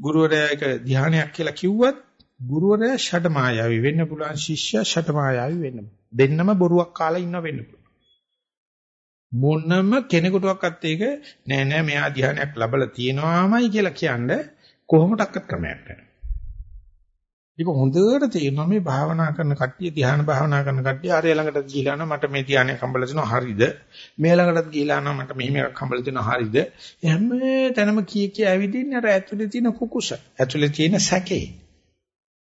ගුරුවරයා එක ධානයක් කියලා කිව්වත් ගුරුවරයා ෂට මායාවි වෙන්න පුළුවන් ශිෂ්‍යයා ෂට මායාවි වෙන්න. දෙන්නම බොරුවක් කාලා ඉන්න වෙන්න පුළුවන්. මොනම කෙනෙකුටවත් ඒක නෑ නෑ මෙයා ධානයක් ලැබලා තියෙනවාමයි කියලා කියන්නේ කොහොමඩක්වත් ක්‍රමයක් නැහැ. ඒක හොඳට තේරෙනවා. මේ භාවනා කරන කට්ටිය ධ්‍යාන භාවනා කරන කට්ටිය ආරය ළඟට ගිහිලා නම් මට මේ ධ්‍යානය හම්බලා තිනවා හරිද? මේ ළඟටත් ගිහිලා නම් මට මෙහෙම එකක් හම්බලා තිනවා හරිද? හැම තැනම කී කිය ඇවිදින්නේ අර ඇතුලේ තියෙන කුකුස. ඇතුලේ තියෙන සැකේ.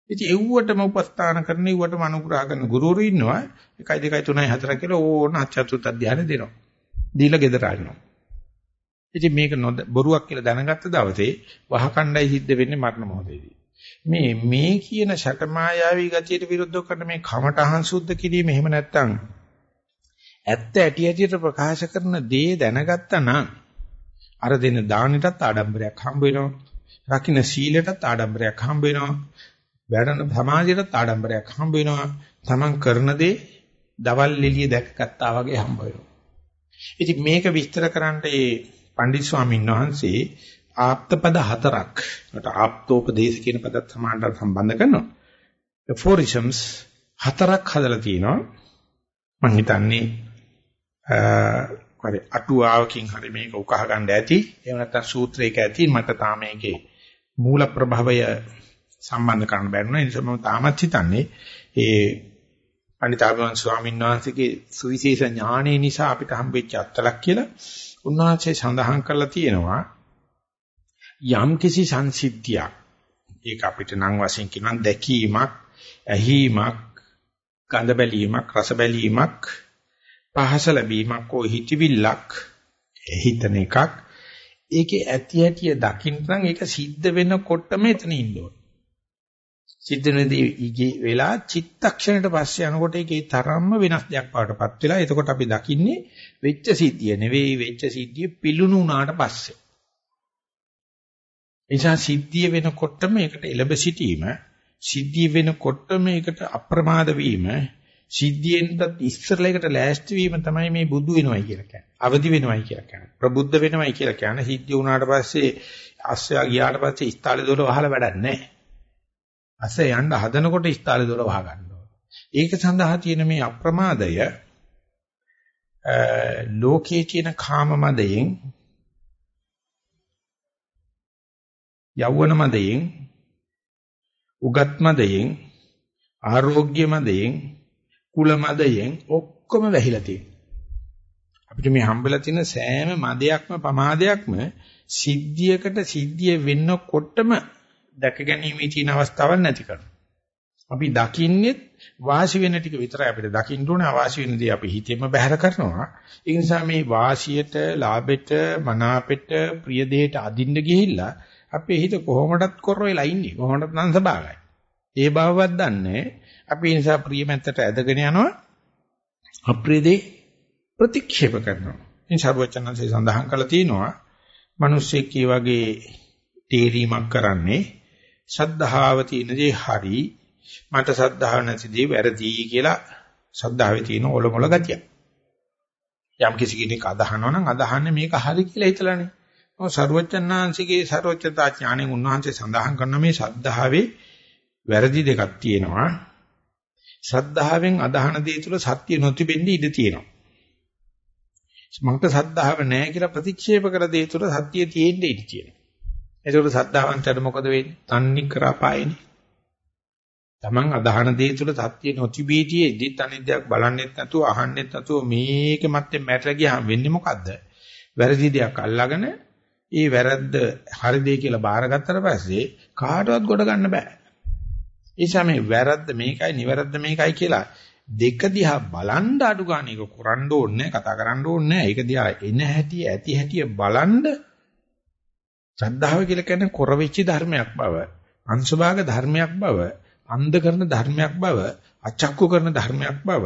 ඉතින් එව්වටම උපස්ථාන කරන එව්වටම අනුග්‍රහ කරන ගුරුවරු ඉන්නවා. 1 2 3 4 කියලා ඕන අච්චතුත් ධ්‍යාන දෙනවා. දීලා ගෙදර ආනවා ඉතින් මේක බොරුවක් කියලා දැනගත්ත දවසේ වහකණ්ඩයි සිද්ධ වෙන්නේ මරණ මොහොතේදී. මේ මේ කියන ශතමායාවී ගතියට විරුද්ධව කරන මේ කමඨහං සුද්ධ කිරීම එහෙම නැත්තම් ඇත්ත ඇටි ඇටියට ප්‍රකාශ කරන දේ දැනගත්තා නම් අර දෙන දානෙටත් ආඩම්බරයක් හම්බ වෙනවා. රකින්න සීලයටත් ආඩම්බරයක් හම්බ වෙනවා. වැඩන සමාජයටත් ආඩම්බරයක් හම්බ වෙනවා. Taman කරන දේ දවල් එළිය දැක්කත්තා වගේ හම්බ වෙනවා. ඉතින් මේක විස්තර කරන්න ඒ පණ්ඩිත් ස්වාමීන් වහන්සේ ආප්තපද හතරක්. ඒකට ආප්තෝපදේශ කියන පදත් සමානට සම්බන්ධ කරනවා. aphorisms හතරක් හදලා තිනවා. මම හිතන්නේ අ අටුවාවකින් හරි මේක උකහා ගන්න ඇති. එහෙම නැත්නම් සූත්‍රයක ඇති. මට තාම මේකේ මූල ප්‍රභවය සම්බන්ධ කරන්න බැරිුණා. ඒ නිසා මම තාමත් හිතන්නේ ඒ අනිතාගමන් ස්වාමීන් වහන්සේගේ සුවිශේෂ ඥාණය නිසා අපිට හම්බෙච්ච අත්ලක් කියලා උන්වහන්සේ සඳහන් කරලා තියෙනවා. යම් කිසි සංසිද්ධියක්. ඒක අපිට නම් වශයෙන් කියනවා දැකීමක් ඇහිීමක් ගඳ බැලීමක් රස බැලීමක් පහස ලැබීමක් ඕ හිතවිල්ලක් හිතන එකක්. ඒකේ ඇති ඇතිය දකින්න නම් ඒක සිද්ධ වෙනකොටම එතන ඉන්න ඕන. සිද්ධ වෙනදී ඊගේ වෙලා චිත්තක්ෂණයට පස්සේ යනකොට ඒකේ තරම්ම වෙනස් දෙයක් වඩටපත් වෙලා එතකොට අපි දකින්නේ වෙච්ච සිද්ධිය නෙවෙයි වෙච්ච සිද්ධිය පිලුණු වුණාට පස්සේ. නිසා සිද්ධිය වෙනකොට මේකට එළඹ සිටීම සිද්ධිය වෙනකොට මේකට අප්‍රමාද වීම සිද්ධියෙන්වත් ඉස්සරලා එකට ලෑස්ති වීම තමයි මේ බුදු වෙනවයි කියලා කියන්නේ. අවදි වෙනවයි කියලා කියන්නේ. ප්‍රබුද්ධ වෙනවයි කියලා කියන්නේ සිද්ධිය වුණාට පස්සේ අස්සයා ගියාට පස්සේ ඉස්තාලේ දොර වහලා වැඩක් නැහැ. අස්සේ යන්න හදනකොට ඉස්තාලේ දොර වහ ගන්න ඒක සඳහා තියෙන මේ අප්‍රමාදය ලෝකයේ තියෙන කාම මදයෙන් යෞවන මදයෙන් උගත් මදයෙන් ආරෝග්‍ය මදයෙන් කුල මදයෙන් ඔක්කොම වැහිලා තියෙනවා. අපිට මේ හම්බෙලා තියෙන සෑම මදයක්ම පමාදයක්ම සිද්ධියකට සිද්ධිය වෙන්නකොටම දැක ගැනීමේ තියෙන අවස්ථාවක් නැති කරනවා. අපි දකින්නේ වාසි වෙන ටික විතරයි අපිට දකින්න ඕනේ අවාසි වෙන දේ අපි හිතෙම බැහැර කරනවා. ඒ නිසා මේ වාසියට, ලාභෙට, මනාපෙට, ප්‍රිය දෙයට අදින්න ගිහිල්ලා අපේ හිත කොහොමඩත් කොර වෙලා ඉන්නේ. කොහොමඩත් නම් සබාගයි. ඒ බවවත් දන්නේ අපි ඒ නිසා ප්‍රියමැත්තට ඇදගෙන යනවා. අප්‍රිය දේ ප්‍රතික්ෂේප කරනවා. ඉතින් සර්වචනන්සේ සඳහන් කළා තියෙනවා මිනිස්සෙක් වගේ තේරීමක් කරන්නේ ශද්ධාව තියෙන දේ හරි මට ශද්ධාව නැති දේ වැරදි කියලා ශද්ධාවේ තියෙන ඔලොමොල ගතිය. යම් කිසි කෙනෙක් අදහනවා නම් අදහන්නේ මේක හරි කියලා හිතලානේ. ඔය ਸਰුවචනාංශිකේ ਸਰුවචතා ඥාණයෙන් උන්වහන්සේ සඳහන් කරන මේ සද්ධාවේ වැරදි දෙකක් තියෙනවා. සද්ධාවෙන් අදහන දේ තුළ සත්‍ය නොතිබෙන්න ඉඩ තියෙනවා. මකට සද්ධාව නැහැ කියලා ප්‍රතික්ෂේප කර දේ තුළ සත්‍ය තියෙන්න ඉඩ තියෙනවා. ඒකට සද්ධාවන්තට මොකද වෙන්නේ? තන්නේ කරපායනේ. Taman අදහන දේ තුළ සත්‍ය නොතිබීතියේදී තනිද්දයක් බලන්නෙත් නැතුව අහන්නෙත් නැතුව මේක මැත්තේ මැට ගියාම වෙන්නේ මොකද්ද? වැරදි දෙයක් අල්ලාගෙන ඒ වැරද්ද හරි දෙය කියලා බාරගත්තට පස්සේ කාටවත් ගොඩ ගන්න බෑ. ඒ මේ වැරද්ද මේකයි නිවැරද්ද මේකයි කියලා දෙක දිහා බලන් අඩු ගන්න එක කරන්න ඕනේ කතා කරන්න ඕනේ ඒක දිහා එන හැටි ඇති හැටි බලන් ශ්‍රද්ධාව කියලා කියන්නේ කොර වෙච්ච ධර්මයක් බව අංශභාග ධර්මයක් බව අන්ධ කරන ධර්මයක් බව අචක්කු කරන ධර්මයක් බව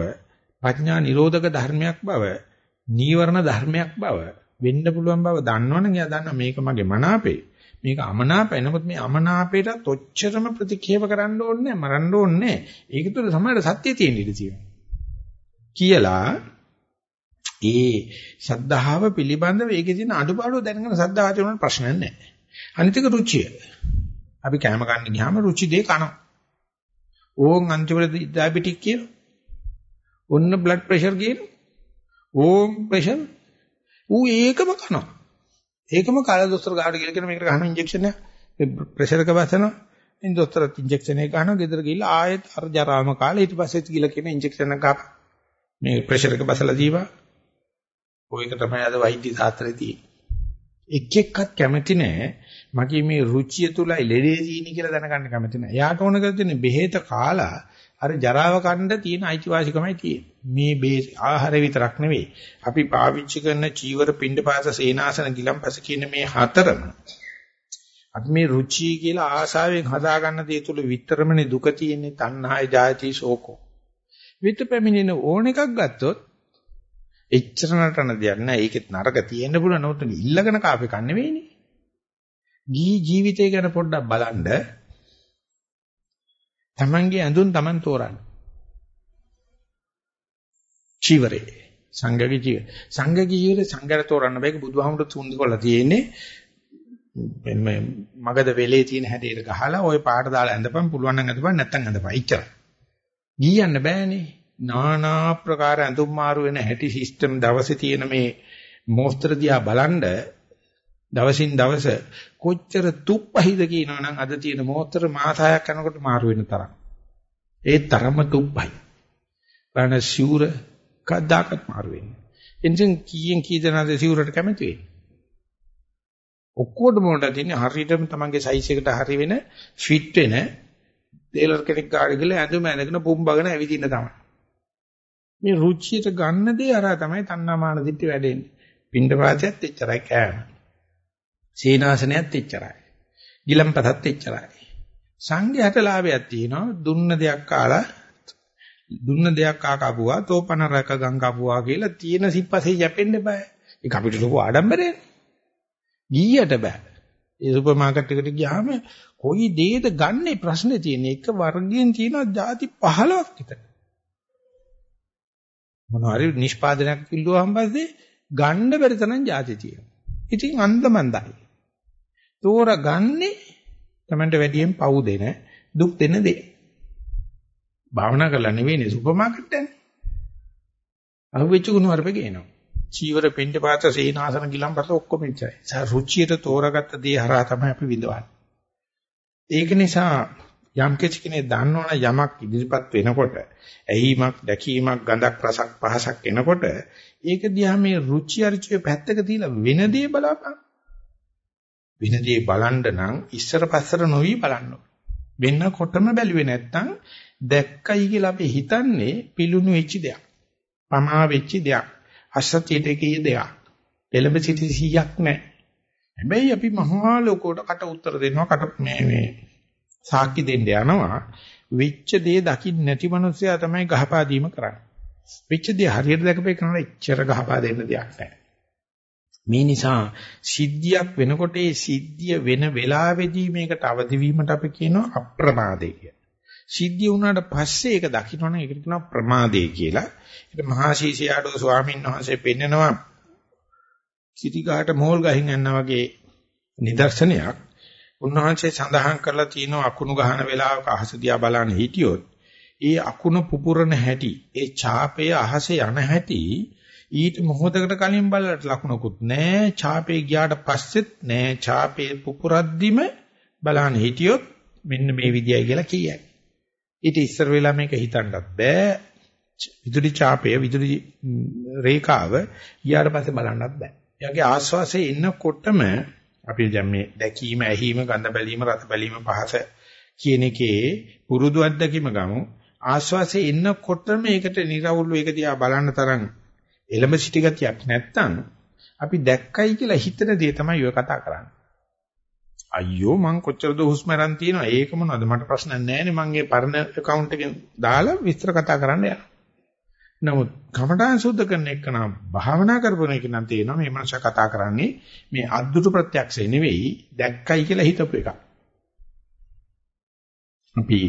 ප්‍රඥා නිරෝධක ධර්මයක් බව නීවරණ ධර්මයක් බව වෙන්න පුළුවන් බව දන්නවනම් එයා දන්නා මේක මගේ මනාපේ. මේක අමනාපයි නමුත් මේ අමනාපයට තොච්චරම ප්‍රතික්ෂේප කරන්න ඕනේ මරන්න ඕනේ ඒක තුළ සමහරට සත්‍ය තියෙන ඉඩ තියෙනවා. කියලා ඒ ශද්ධාව පිළිබඳව ඒකේ තියෙන අඩුපාඩු දැනගෙන ශද්ධාව තියෙන ප්‍රශ්නයක් නැහැ. අනිතික රුචිය. අපි කැම ගන්න ගියාම රුචි දෙක කනවා. ඕන් අන්තිමට ඩයබටික් කියන ඔන්න බ්ලඩ් ප්‍රෙෂර් කියන ඕම් ප්‍රෙෂර් ඌ ඒකම කනවා. ඒකම කාල දොස්තර ගහට ගිහලා කියන මේකට ගහන ඉන්ජෙක්ෂන් එක ප්‍රෙෂර් එක බසනවා. ඉතින් දොස්තරත් ඉන්ජෙක්ෂන් එක ගන්නවා ගෙදර ගිහලා ආයෙත් අර ජරාම කාලේ ඊට පස්සේ ගිහලා කියන ඉන්ජෙක්ෂන් එක ගන්න මේ ප්‍රෙෂර් එක බසලා දීවා ඔය එක තමයි අද වෛද්‍ය ශාස්ත්‍රයේ තියෙන්නේ. එක් එක්කත් කැමති නෑ. මගේ මේ රුචිය තුලයි ලෙඩේ තියෙන්නේ කියලා දැනගන්න කැමති නෑ. එයාට ඕන කරලා තියෙන්නේ බෙහෙත කාලා අර ජරාව කණ්ඩ තියෙන අයිතිවාසිකමයි තියෙන්නේ. මේ බේ ආහාර විතරක් නෙවෙයි. අපි පාවිච්චි කරන චීවර පිණ්ඩපාත සේනාසන ගිලම්පස කියන මේ හතරම අපි මේ රුචි කියලා ආසාවෙන් හදාගන්න දේ තුල විතරමනේ දුක තියෙන්නේ තණ්හාය ජායති ශෝකෝ. විත පැමිණෙන ඕන එකක් ගත්තොත් එච්චර නටන දෙයක් නෑ. ඒකෙත් නරක තියෙන්න පුළුවන් නමුත් ඉල්ලගෙන කාපේ කන්නේ නෙවෙයිනේ. ගී ජීවිතය ගැන පොඩ්ඩක් බලන්න තමන්ගේ ඇඳුම් තමන් තෝරන්න. චීවරේ සංඝගේ ජීව සංඝගේ ජීවිතේ සංඝර තෝරන්න බෑ ඒක බුදුහාමුදුරු තුන්දි කොල්ලා තියෙන්නේ මේ මගද වෙලේ තියෙන හැඩයට ගහලා ওই පාට දාලා ඇඳපන් පුළුවන් නම් ඇඳපන් නැත්නම් ඇඳපන් ඉච්චර. ගියන්න බෑනේ. নানা ප්‍රකාර ඇඳුම් මාරු වෙන හැටි සිස්ටම් දවසේ තියෙන මේ මොස්තර දිහා බලන්ඩ දවසින් දවස කොච්චර තුප්පහිද කියනවනම් අද තියෙන මොහොතර මාසයක් යනකොට මාරු වෙන තරම්. ඒ තරම තුප්පයි. බලන්න සිවුර කද්දාකත් මාරු වෙන්නේ. එනිසා කීයෙන් කී දෙනාද සිවුරට කැමති වෙන්නේ? ඔක්කොටම උන්ට තියෙන්නේ හරියටම තමන්ගේ සයිස් එකට හරි වෙන ෆිට වෙන ටේලර් කෙනෙක් ගාඩ ගිහලා ඇඳුම ඇඳගෙන පුම්බගෙන ඇවිදින්න තමයි. මේ රුචියට ගන්න දේ අරා තමයි තණ්හාමාන දිට්ඨි වැඩෙන්නේ. පින්ඩ පාතයත් එච්චරයි කෑම. සීනාසනයත් එච්චරයි. ගිලම්පතත් එච්චරයි. සංඝයාට ලාභයක් තියෙනවා දුන්න දෙයක් කාලා දුන්න දෙයක් කාකපුවා තෝපන රැක ගංගපුවා කියලා තියෙන සිප්පසේ යැපෙන්න බෑ. ඒක අපිට ලොකු ආඩම්බරයක්. ගියට බෑ. ඒ සුපර් මාකට් එකට ගියාම කොයි දේද ගන්නෙ ප්‍රශ්නේ තියෙන එක වර්ගයෙන් තියෙනවා ಜಾති 15ක් විතර. මොනවාරි නිෂ්පාදනයක් කිල්ලුවාන් පස්සේ ගන්න බැරි තරම් ಜಾති තියෙනවා. ඉතින් අන්දමන්දයි. තෝරගන්නේ තමන්ට වැඩියෙන් පව් දෙන දුක් දෙන දේ. භාවනා කරලා නෙවෙයිනේ සුපර් මාකට් යන්නේ. අහුවෙච්ච ගුණ වර්පේ ගේනවා. චීවර පින්ඩ පාත සීනාසන ගිලම්පත ඔක්කොම ඉච්චයි. සා රුචියට තෝරාගත්ත දේ හරහා තමයි අපි විඳවන්නේ. ඒක නිසා යම් කෙනෙක් දන්නවනම් යමක් ඉදිරිපත් වෙනකොට ඇහිීමක් දැකීමක් ගඳක් රසක් පහසක් එනකොට ඒක දිහා මේ රුචි අරුචිය පැත්තක තියලා වෙන දේ බලපන්. වෙන දේ බලන්න නම් ඉස්සර පස්සර නොවි බලන්න වෙන්නකොටම බැලුවේ නැත්තම් දැක්කයි කියලා අපි හිතන්නේ පිලුණු වෙච්ච දෙයක්. පමා වෙච්ච දෙයක්. අසත්‍යයට කී දෙයක්. එළඹ සිටි 100ක් නැහැ. හැබැයි අපි මහා ලෝකෝට කට උත්තර දෙනවා කට මේ මේ සාක්ෂි දෙන්න යනවා. වෙච්ච දේ දකින්න නැති මනුස්සයා තමයි ගහපා දීම කරන්නේ. වෙච්ච දේ හරියට දැකපේ කරන එච්චර ගහපා දෙන්න දෙයක් නැහැ. මේ නිසා සිද්ධියක් වෙනකොට ඒ සිද්ධිය වෙන වෙලාවෙදී මේකට අවදි වීමට අපි කියනවා අප්‍රමාදේ කියලා. සිද්ධිය වුණාට පස්සේ ඒක දකින්නවනම් ඒකට කියනවා ප්‍රමාදේ කියලා. ඒක මහා ශීෂයාඩෝ ස්වාමීන් වහන්සේ පෙන්නනවා කිරිකාට මෝල් ගහින් යනවා වගේ නිදර්ශනයක්. උන්වහන්සේ සඳහන් කරලා තියෙනවා අකුණු ගහන වෙලාවක අහස දිහා බලන්න හිටියොත් ඒ අකුණ පුපුරන හැටි ඒ ඡාපය අහසේ යන හැටි ඊට මොහොතකට කලින් බලලට ලකුණකුත් නැහැ ඡාපේ ගියාට පස්සෙත් නැහැ ඡාපේ පුපුරද්දිම බලන්න හිටියොත් මෙන්න මේ විදියයි කියලා කියයි. ඊට ඉස්සර වෙලා මේක හිතන්නත් බෑ. විදුලි ඡාපය විදුලි රේඛාව ගියාට පස්සේ බලන්නත් බෑ. එයාගේ ආස්වාසේ ඉන්නකොටම අපි දැන් මේ දැකීම, ඇහිීම, ගඳ බැලීම, රස බැලීම, පහස කියන එකේ පුරුදු අත්දැකීම ගමු. ආස්වාසේ ඉන්නකොටම ඒකට නිරවුල් ඒක දිහා බලන්න තරම් එළඹ සිටි ගතියක් නැත්තම් අපි දැක්කයි කියලා හිතන දේ තමයි ඔය කතා කරන්නේ. අයියෝ මං කොච්චරද හුස්ම ගන්න තියෙනවා ඒක මොනවද මට ප්‍රශ්න නැහැ නේ මං ඒ පරණ account එකෙන් දාලා විස්තර කතා කරන්න යනවා. නමුත් කමඨාන් සුද්ධ කරන එක නම් භාවනා කරපුණ එක නම් තේනවා මේ මනස කතා කරන්නේ මේ අද්දුතු ප්‍රත්‍යක්ෂය නෙවෙයි දැක්කයි කියලා හිතපු එක. අපි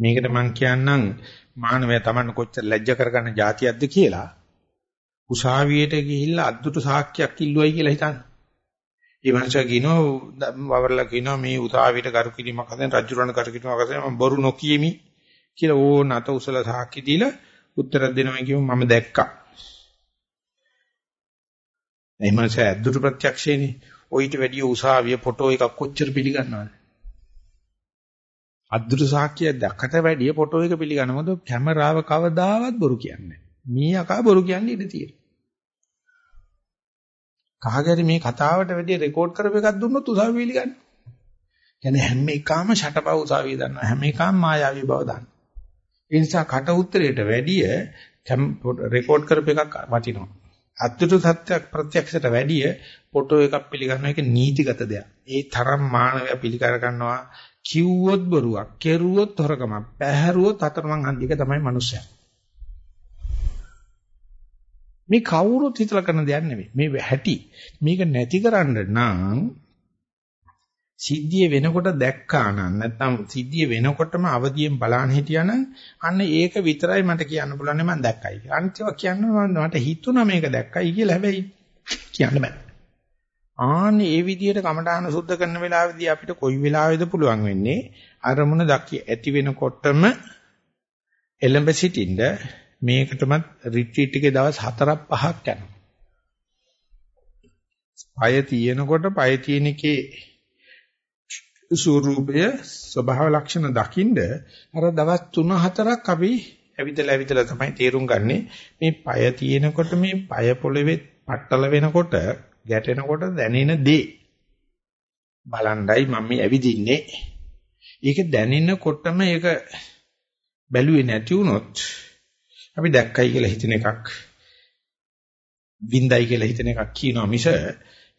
මේකට මම කියන්නම් මානවය Taman කොච්චර ලැජ්ජ කරගන්න જાතියක්ද කියලා උසාවියට ගිහිල්ලා අද්දුට සාක්කයක් ඉල්ලුවයි කියලා හිතන්න. ඒ මනුස්සයා කියනවා වවරලා කියනවා මේ උසාවියට කරු කිරීමක් හදන රජුරණ කරු කිරීමක් හදන මම බොරු නොකියමි කියලා ඕන අත උසලා සාක්කි දීලා උත්තර දෙනවා කියමු මම දැක්කා. ඒ මනුස්සයා අද්දුට ප්‍රත්‍යක්ෂේනේ ඔයිට වැඩිය උසාවිය ෆොටෝ එකක් කොච්චර පිළිගන්නවද? අද්දුරු සාක්ෂිය දැක්කට වැඩිය ෆොටෝ එක පිළිගන්න මොකද කැමරාව කවදාවත් බොරු කියන්නේ මේ අකා බොරු කියන්නේ ඉඳ තියෙන. කහගරි මේ කතාවට වැඩිය රෙකෝඩ් කරපු එකක් දුන්නොත් උසාවිය පිළිගන්න. කියන්නේ හැම එකම ෂටපව උසාවිය දන්නවා හැම එකම මායාවී බව දන්නවා. ඒ නිසා කට උත්තරයට වැඩිය රෙකෝඩ් කරපු එකක් වටිනවා. අත්‍යත සත්‍ය ප්‍රත්‍යක්ෂයට වැඩිය ෆොටෝ එකක් පිළිගන්න එක නීතිගත දෙයක්. ඒ තරම් මානවය පිළිකර ගන්නවා කිව්වොත් බොරුවක්, කෙරුවොත් හොරකමක්, පැහැරුවොත් අතරමං හන්දියක තමයි මනුස්සයා. මේ කවුරුත් හිතලා කරන දෙයක් නෙවෙයි. මේ හැටි. මේක නැති කරන්න නම් සිද්ධිය වෙනකොට දැක්කා නම් නැත්නම් සිද්ධිය වෙනකොටම අවදියෙන් බලන්න හිටියානම් අන්න ඒක විතරයි මට කියන්න පුළුවන් මම දැක්කයි කියලා. අනිත් ඒවා කියන්න මට හිතුණා මේක දැක්කයි කියලා හැබැයි කියන්න බෑ. ආන්නේ ඒ විදිහට කමඨාන සුද්ධ කරන වෙලාවෙදී අපිට කොයි වෙලාවෙද පුළුවන් වෙන්නේ අරමුණ දකි ඇති වෙනකොටම එලඹ සිටින්න මේකටමත් රිට්‍රීට් එකේ දවස් 4ක් 5ක් යනවා. පය තියෙනකොට පය තියෙන එකේ ස්වરૂපය ස්වභාව ලක්ෂණ දකින්ද අර දවස් 3-4ක් අපි ඇවිදලා ඇවිදලා තමයි තේරුම් ගන්නෙ. මේ পায় තියෙනකොට මේ পায় පොළවේ පట్టල වෙනකොට ගැටෙනකොට දැනෙන දේ. බලණ්ඩයි මම මේ ඇවිදින්නේ. ඒක දැනෙනකොටම ඒක බැලුවේ නැති වුණොත් අපි දැක්කයි කියලා හිතන එකක් වින්දයි කියලා හිතන එකක් කියනවා මිස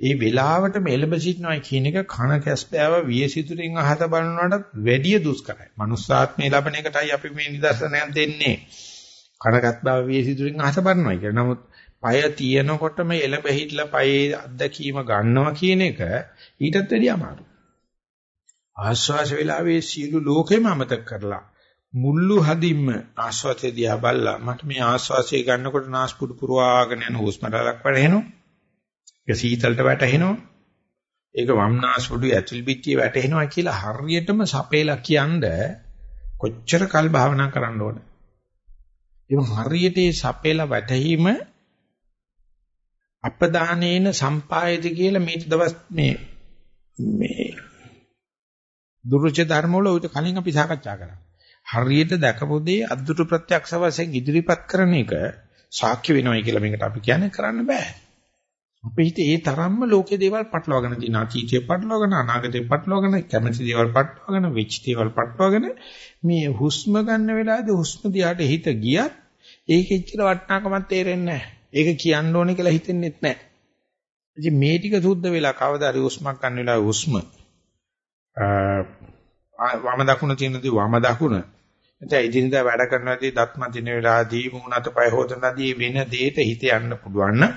ඒ වෙලාවටම එළඹ සිටනවා කියන එක කන කැස්බෑව වියසිතුරින් අහත බලනවට වැඩිය දුෂ්කරයි. මනුස්සාත්මය ලැබෙන එකටයි අපි මේ නිදර්ශනයක් දෙන්නේ. කන කැස්බෑව වියසිතුරින් අහත බලනවා කියන. නමුත් পায় තියෙනකොටම එළඹ හිටලා পায়ේ අත්දැකීම ගන්නවා කියන එක ඊටත් වැඩිය අමාරුයි. ආශ්වාස වෙලාවේ සියලු ලෝකෙම අමතක කරලා මුල්ලු හදින්ම ආශ්වාසය දිහා බැලලා මට මේ ආශ්වාසය ගන්නකොට නාස්පුඩු පුරවාගෙන යන හුස්ම රටලක් වැඩ එනවා. ඒක සීතලට වැටෙනවා. ඒක වම්නාස්පුඩු ඇතුල් පිටියේ වැටෙනවා කියලා හරියටම සපේලා කියනද කොච්චර කල් භාවනා කරන්න ඕන. ඒක හරියට ඒ සපේලා වැටීම අපදානේන සම්පායති කියලා මේ දවස් මේ මේ දුර්ච ධර්ම වල උිට කලින් අපි සාකච්ඡා කරා. හරියට දැකපොදී අද්දුරු ප්‍රත්‍යක්ෂ වශයෙන් ඉදිරිපත් කරන එක සාක්ෂි වෙනවයි කියලා මේකට අපි කියන්නේ කරන්න බෑ. අපේ හිතේ ඒ තරම්ම ලෝකේ දේවල් පටලවාගෙන තියෙන අතීතයේ පටලවාගෙන අනාගතයේ පටලවාගෙන කැමැති දේවල් පටලවාගෙන වෙච්ච දේවල් පටලවාගෙන මේ හුස්ම ගන්න වෙලාවේදී හුස්ම දිහාට හිත ගියත් ඒකෙ ඉච්චර වටිනාකමක් තේරෙන්නේ නැහැ. ඒක කියන්න ඕනේ කියලා හිතෙන්නෙත් නැහැ. ඉතින් මේ ටික සුද්ධ වෙලා කවදා හරි හුස්මක් ගන්න වෙලාවේ හුස්ම වම දකුණ තියෙනදී වම දකුණ එතන ඉදින්දා වැඩ කරනදී දත්ම දින වෙලාදී මුණත පය හොදනදී වෙන දෙයක හිත යන්න පුළුවන් නම්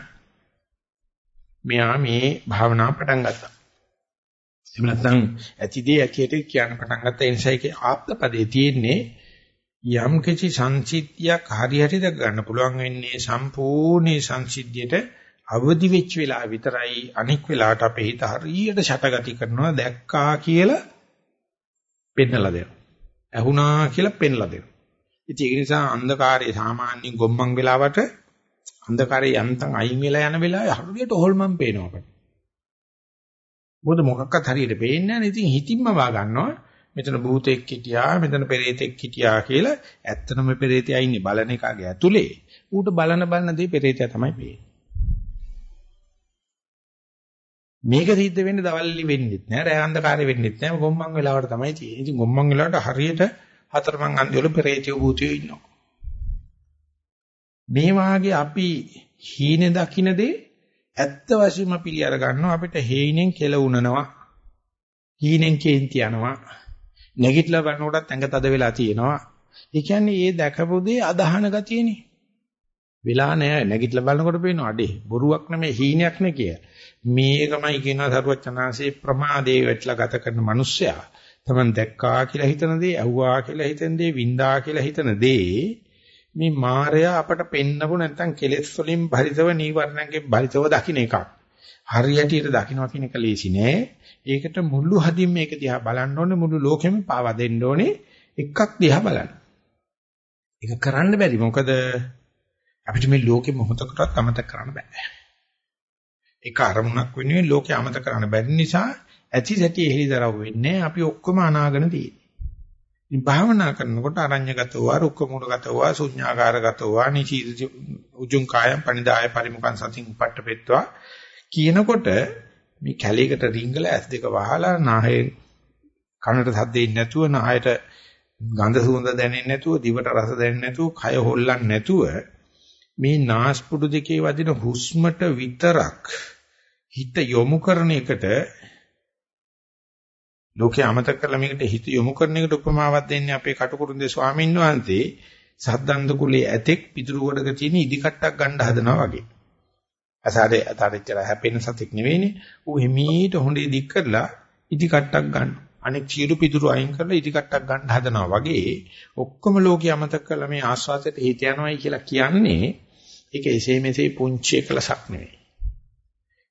මෙයා මේ භාවනාව පටන් ගත්තා. එහෙම නැත්නම් ඇතිදී ඇතියට කියන්න පටන් ගත්ත ඒ නිසා ඒකේ ආප්තපදේ තියෙන්නේ යම් කිසි සංසිද්ධියක් හරියට දක් ගන්න පුළුවන් වෙන්නේ සම්පූර්ණ සංසිද්ධියට අවදි වෙච්ච වෙලාව විතරයි අනික් වෙලාවට අපේ හිත හරියට ෂටගති කරනවා දැක්කා කියලා පෙන්නලා දෙනවා. ඇහුණා කියලා පෙන්නලා දෙනවා. ඉතින් ඒ නිසා අන්ධකාරයේ සාමාන්‍ය ගොම්මන් වෙලාවට අන්ධකාරයේ යන්තම් අයින් වෙලා යන වෙලාවේ හරියට හොල්මන් පේනවා අපිට. මොකද මොකක්වත් හරියට පේන්නේ නැහැ. ඉතින් හිතින්ම වා ගන්නවා. මෙතන භූතෙක් හිටියා, මෙතන පෙරේතෙක් හිටියා කියලා. ඇත්තනම පෙරේතයා ඉන්නේ බලන එකාගේ ඇතුලේ. ඌට බලන බලන දේ පෙරේතයා තමයි පේන්නේ. මේක සිද්ධ වෙන්නේ දවල්ලි වෙන්නෙත් නෑ රෑ අන්ධකාරෙ වෙන්නෙත් නෑ ගොම්මන් වෙලාවට තමයි තියෙන්නේ. ඉතින් ගොම්මන් වෙලාවට හරියට හතරමං අන්තිවල පෙරේතයෝ භූතයෝ ඉන්නවා. මේ වාගේ අපි හීනේ දකින්නදී ඇත්ත වශයෙන්ම පිළි අර ගන්නවා අපිට හේිනෙන් කෙල උනනවා. හීනෙන් කේන්ති යනවා. නැගිටලා බලනකොටත් ඇඟ තද වෙලා තියෙනවා. ඒ කියන්නේ ඒ දැකපු දේ අදහන ගතියනේ. වෙලා නෑ නැගිටලා බලනකොට පේනවා අඩේ බොරුවක් නෙමෙයි හීනයක් නේ කිය. මේකමයි කියනවා සරුවචනාංශේ ප්‍රමාදේ වෙట్లా ගත කරන මිනිස්සයා. Taman දැක්කා කියලා හිතන දේ, ඇහුවා කියලා හිතන දේ, වින්දා කියලා හිතන දේ මේ මායя අපට පෙන්නපු නැත්තම් කෙලෙස් වලින් භරිතව නීවරණයෙන් භරිතව දකින්න එකක්. හරියටියට දකින්නවා කියන එක ලේසි නෑ. ඒකට මුළු හදින් මේක දිහා බලන්න ඕනේ මුළු ලෝකෙම පාවා දෙන්න ඕනේ එකක් දිහා බලන්න. ඒක කරන්න බැරි මොකද අපිට මේ ලෝකෙ මොහොතකටවත් අමතක කරන්න බෑ. ඒක අරමුණක් වෙනුවෙන් ලෝකෙ අමතක කරන්න බැරි නිසා ඇති සැටි එහිදරව් වෙන්නේ අපි ඔක්කොම අනාගෙන තියෙන්නේ. ඉතින් භාවනා කරනකොට අරඤ්‍යගතව, රුක්කමූලගතව, ශුඤ්ඤාකාරගතව, නිචීද උජුං කායම් පනිදාය පරිමුඛං සතින් උපට්ඨපෙත්වා කියනකොට මේ කැලේකට රිංගල ඇස් දෙක වහලා නාහේ කනට සද්දෙන්නේ නැතුව නාහයට ගඳ සුවඳ දැනෙන්නේ නැතුව දිවට රස දැනෙන්නේ නැතුව කය හොල්ලන්නේ නැතුව මේ නාස්පුඩු දෙකේ වදින හුස්මට විතරක් හිත යොමු කරන එකට ලෝකේ අමතක කරලා මේකට හිත යොමු කරන එකට උපමාවක් දෙන්නේ අපේ කටුකුරුන්දේ ස්වාමීන් වහන්සේ සද්දන්ත කුලේ ඇතෙක් පිටුරු ගොඩක තියෙන ඉදි කට්ටක් ගන්න හදනවා වගේ. අසාරේ අතාරිච්චර හැපෙන සතෙක් නෙවෙයිනේ. ඌ හිමීට හොඳේ දික් කරලා ඉදි කට්ටක් ගන්න. අනෙක් සියලු පිටුරු අයින් කරලා ඉදි කට්ටක් ගන්න හදනවා වගේ ඔක්කොම ලෝකේ අමතක කරලා මේ ආස්වාදයට හිත යනවායි කියලා කියන්නේ ඒක එසේ මෙසේ පුංචි එකලසක් නෙවෙයි.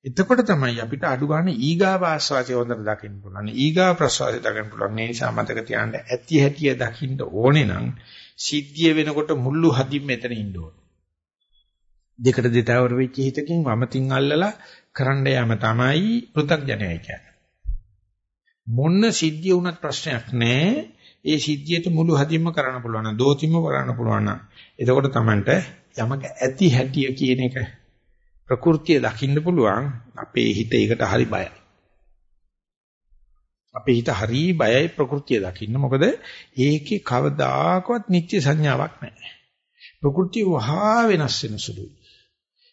එතකොට තමයි අපිට අඩු ගන්න ඊගාව ආස්වාදය හොඳට දකින්න පුළුවන්. ඊගාව ප්‍රසවාසය දකින්න පුළුවන්. ඒ නිසා මතක තියාගන්න ඇති හැටිය දකින්න ඕනේ නම් සිද්ධිය වෙනකොට මුල්ලු හදින් මෙතන ඉන්න ඕනේ. දෙකට දෙතවර වෙච්ච හිතකින් වමතින් අල්ලලා කරන්න යෑම තමයි පෘථග්ජනයයි කියන්නේ. මොන්න සිද්ධිය වුණත් ප්‍රශ්නයක් නැහැ. ඒ සිද්ධියට මුළු හදින්ම කරන්න පුළුවන්. දෝතිම කරන්න පුළුවන්. එතකොට Tamanට යමක ඇති හැටිය කියන එක ප්‍රകෘතිය දකින්න පුළුවන් අපේ හිත ඒකට හරි බයයි. අපේ හිත හරි බයයි ප්‍රകൃතිය දකින්න. මොකද ඒකේ කවදාකවත් නිත්‍ය සංඥාවක් නැහැ. ප්‍රകൃතිය වහා වෙනස් වෙන සුළුයි.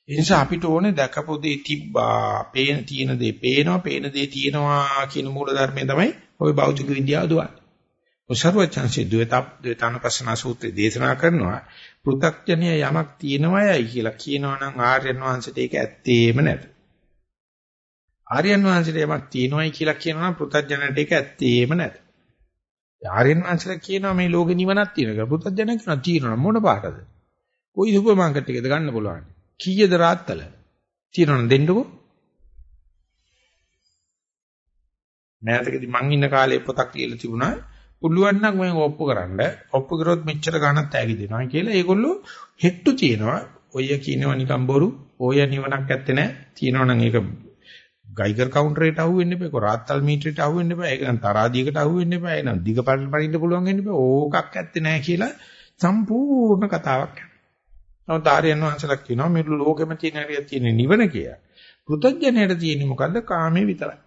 ඒ නිසා අපිට ඕනේ දැකපු දේ තිබ්බා, පේන තියෙන දේ පේනවා, පේන දේ තියෙනවා කියන මූල ධර්මයෙන් තමයි ওই භෞතික විද්‍යාව දුවන්නේ. ඔසර්වචන්සේ ද්වේත ද්වේතානපස්සනා සූත්‍රය දේශනා කරනවා පෘථග්ජනය යමක් තියෙනවයයි කියලා කියනවා නම් ආර්යයන් වහන්සේට ඒක ඇත්තේම නැත. ආර්යයන් වහන්සේට යමක් තියෙනවයි කියලා කියනවා නම් පෘථග්ජනයට ඒක ඇත්තේම නැත. ආර්යයන් වහන්සේලා කියනවා මේ ලෝකේ නිවනක් තියෙනවා. පෘථග්ජනය කියනවා තියෙනවා මොන පාටද? කොයි සුපර් මාකට් එකේද ගන්න පුළුවන්? කීයද රාත්තල? තියෙනවනම් දෙන්නකෝ. මෑතකදී මං ඉන්න කාලේ පොතක් ලියලා තිබුණා පුළුවන් නම් මම ඔප්පු කරන්න ඔප්පු කරොත් මෙච්චර ගණන් තෑගි දෙනවා කියලා ඒගොල්ලෝ හෙට්ටු තියෙනවා ඔය කියනවා නිකන් බොරු ඔය නිවනක් ඇත්තේ නැහැ තියෙනවා නම් ඒක ගයිගර් කවුන්ටරේට අහු වෙන්න එපා. කොරාත්තල් මීටරේට අහු වෙන්න එපා. ඒක නම් තරාදියකට අහු වෙන්න එපා. ඒක නම් දිග පරින්න පුළුවන් වෙන්න එපා. ඕකක් ඇත්තේ නැහැ කියලා සම්පූර්ණ කතාවක් යනවා. නමුත් ආර්යයන් වහන්සේලා කියනවා මේ ලෝකෙම තියෙන හරිය තියෙන නිවන කියලා. පෘථග්ජනයට තියෙන්නේ මොකද්ද? කාමයේ විතරයි.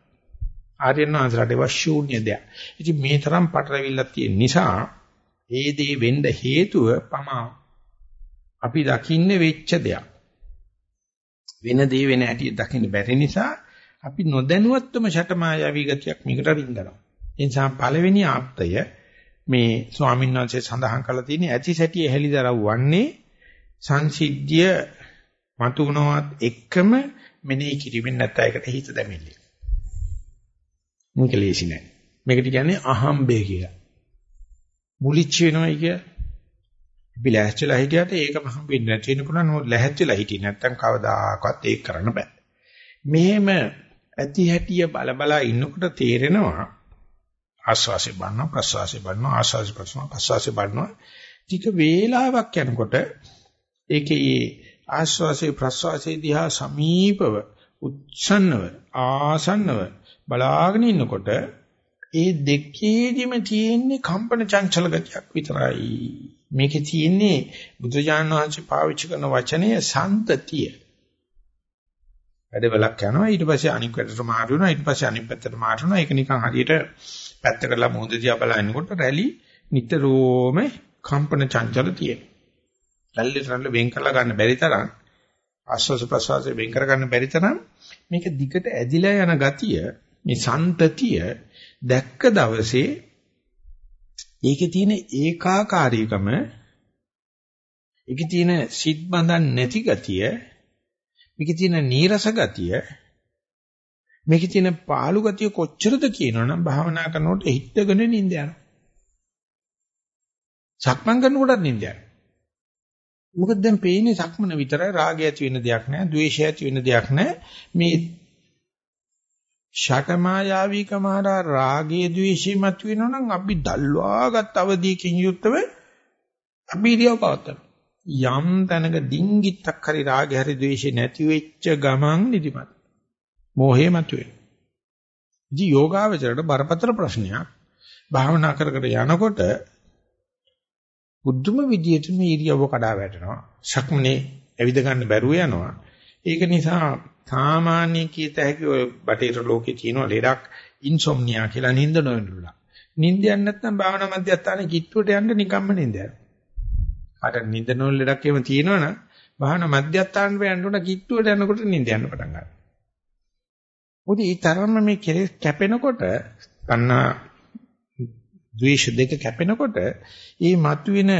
ආර්යයන් වහන්සේලාට ඒවා ශූන්‍ය දෙයක්. ඉතින් මේ තරම් පටලවිල්ලක් තියෙන නිසා ඒ දේ වෙන්න හේතුව පමා අපි දකින්නේ වෙච්ච දෙයක්. වෙන දේ වෙන හැටි දකින්න බැරි නිසා අපි නොදැනුවත්වම ෂටමායාවී ගතියක් මේකට රින්ගනවා. ඒ නිසා පළවෙනි ආප්තය මේ ස්වාමීන් වහන්සේ සඳහන් කළා තියෙන්නේ ඇති සැටි එහෙලිදරව් වන්නේ සංසිද්ධිය මතුනවත් එක්කම මෙනෙහි කිරීමෙන් නැත්නම් ඒකට හිත දැමෙන්නේ. මේක ලේසි නෑ. මේකට කියන්නේ අහම්බේ කියලා. මුලිච්ච වෙනවයි කිය. අපි ලැහැච්චලා හිටියට ඒකම හම්බෙන්නේ නැති වෙන පුළුවන් නෝ ලැහැච්චලා හිටියේ නැත්තම් කවදාකවත් ඒක කරන්න බෑ. මෙහෙම ඇති හැටිය බල බල ඉන්නකොට තේරෙනවා ආස්වාසේ බන්නවා ප්‍රසවාසේ බන්නවා ආස්වාසේ ප්‍රසවාස ප්‍රසවාසේ බන්නවා ටික වේලාවක් යනකොට ඒකේ ආස්වාසේ ප්‍රසවාසේ දිහා සමීපව උච්ඡන්නව ආසන්නව බලාගෙන ඉන්නකොට ඒ දෙකේදිම තියෙන්නේ කම්පන චංචල ගතියක් විතරයි. මේකේ තියෙන්නේ බුදුජානක වහන්සේ පාවිච්චි කරන වචනය සන්තතිය. වැඩවලක් යනවා ඊට පස්සේ අනික් පැත්තට මාරු වෙනවා ඊට පස්සේ අනිත් පැත්තට මාරු වෙනවා ඒක නිකන් හරියට පැත්තකටලා මොහොත දිහා බලනකොට රැලි නිතරම කම්පන චංචල තියෙනවා. රැලි රැල්ල වෙන් කරලා ගන්න බැරි තරම් ආස්වාස ප්‍රසවාසයෙන් වෙන් කර ගන්න බැරි තරම් මේක දිගට ඇදිලා යන ගතිය මේ සන්තතිය දැක්ක දවසේ ඒකේ තියෙන ඒකාකාරීකම ඒකේ තියෙන සිත් බඳන් නැති ගතිය මේකේ තියෙන නීරස ගතිය මේකේ තියෙන පාළු ගතිය කොච්චරද කියනවනම් භාවනා කරනකොට හිටගෙන නිඳ යනවා. සක්මන් කරනකොටත් නිඳ යනවා. මොකද දැන් පේන්නේ සක්මන විතරයි රාගය ඇති වෙන දෙයක් නෑ ද්වේෂය ඇති වෙන දෙයක් නෑ. මේ ෂටමායාවීකම හරහා රාගයේ ද්වේෂය මතුවෙනවා නම් අපි දල්වාගත් අවදීකින් යුක්තව අපි ඉරියව් පවත්වනවා. යම් තැනක ඩිංගිත්තක් හරි රාගය හරි ද්වේෂය නැති වෙච්ච ගමන් නිදිමත. මෝහය මතුවේ. ඉතින් යෝගාවචරයට බරපතල ප්‍රශ්නයක් භාවනා කර කර යනකොට බුද්ධම විදියට මේ ඉරියව්ව කඩා වැටෙනවා. ශක්මනේ ඇවිද ගන්න බැරුව යනවා. ඒක නිසා සාමාන්‍ය කීත හැකි ඔය බටේර ලෝකේ තියෙන ලෙඩක් ඉන්සොම්නියා කියලා නිින්ද නොවෙන්නුලා. නිින්ද යන්නේ නැත්නම් භාවනා මධ්‍යස්ථානේ කිට්ටුවට යන්න නිකම්ම නිින්ද යනවා. අර නිින්ද නොවන ලෙඩක් එහෙම තියෙනවනම් භාවනා මධ්‍යස්ථානට යන්න උන කිට්ටුවට යනකොට නිින්ද යන්න පටන් ගන්නවා. මොකද ඊ තරම්ම මේ කෙලෙස් කැපෙනකොට කන්නා ද්වේෂ දෙක කැපෙනකොට මේ මතුවෙන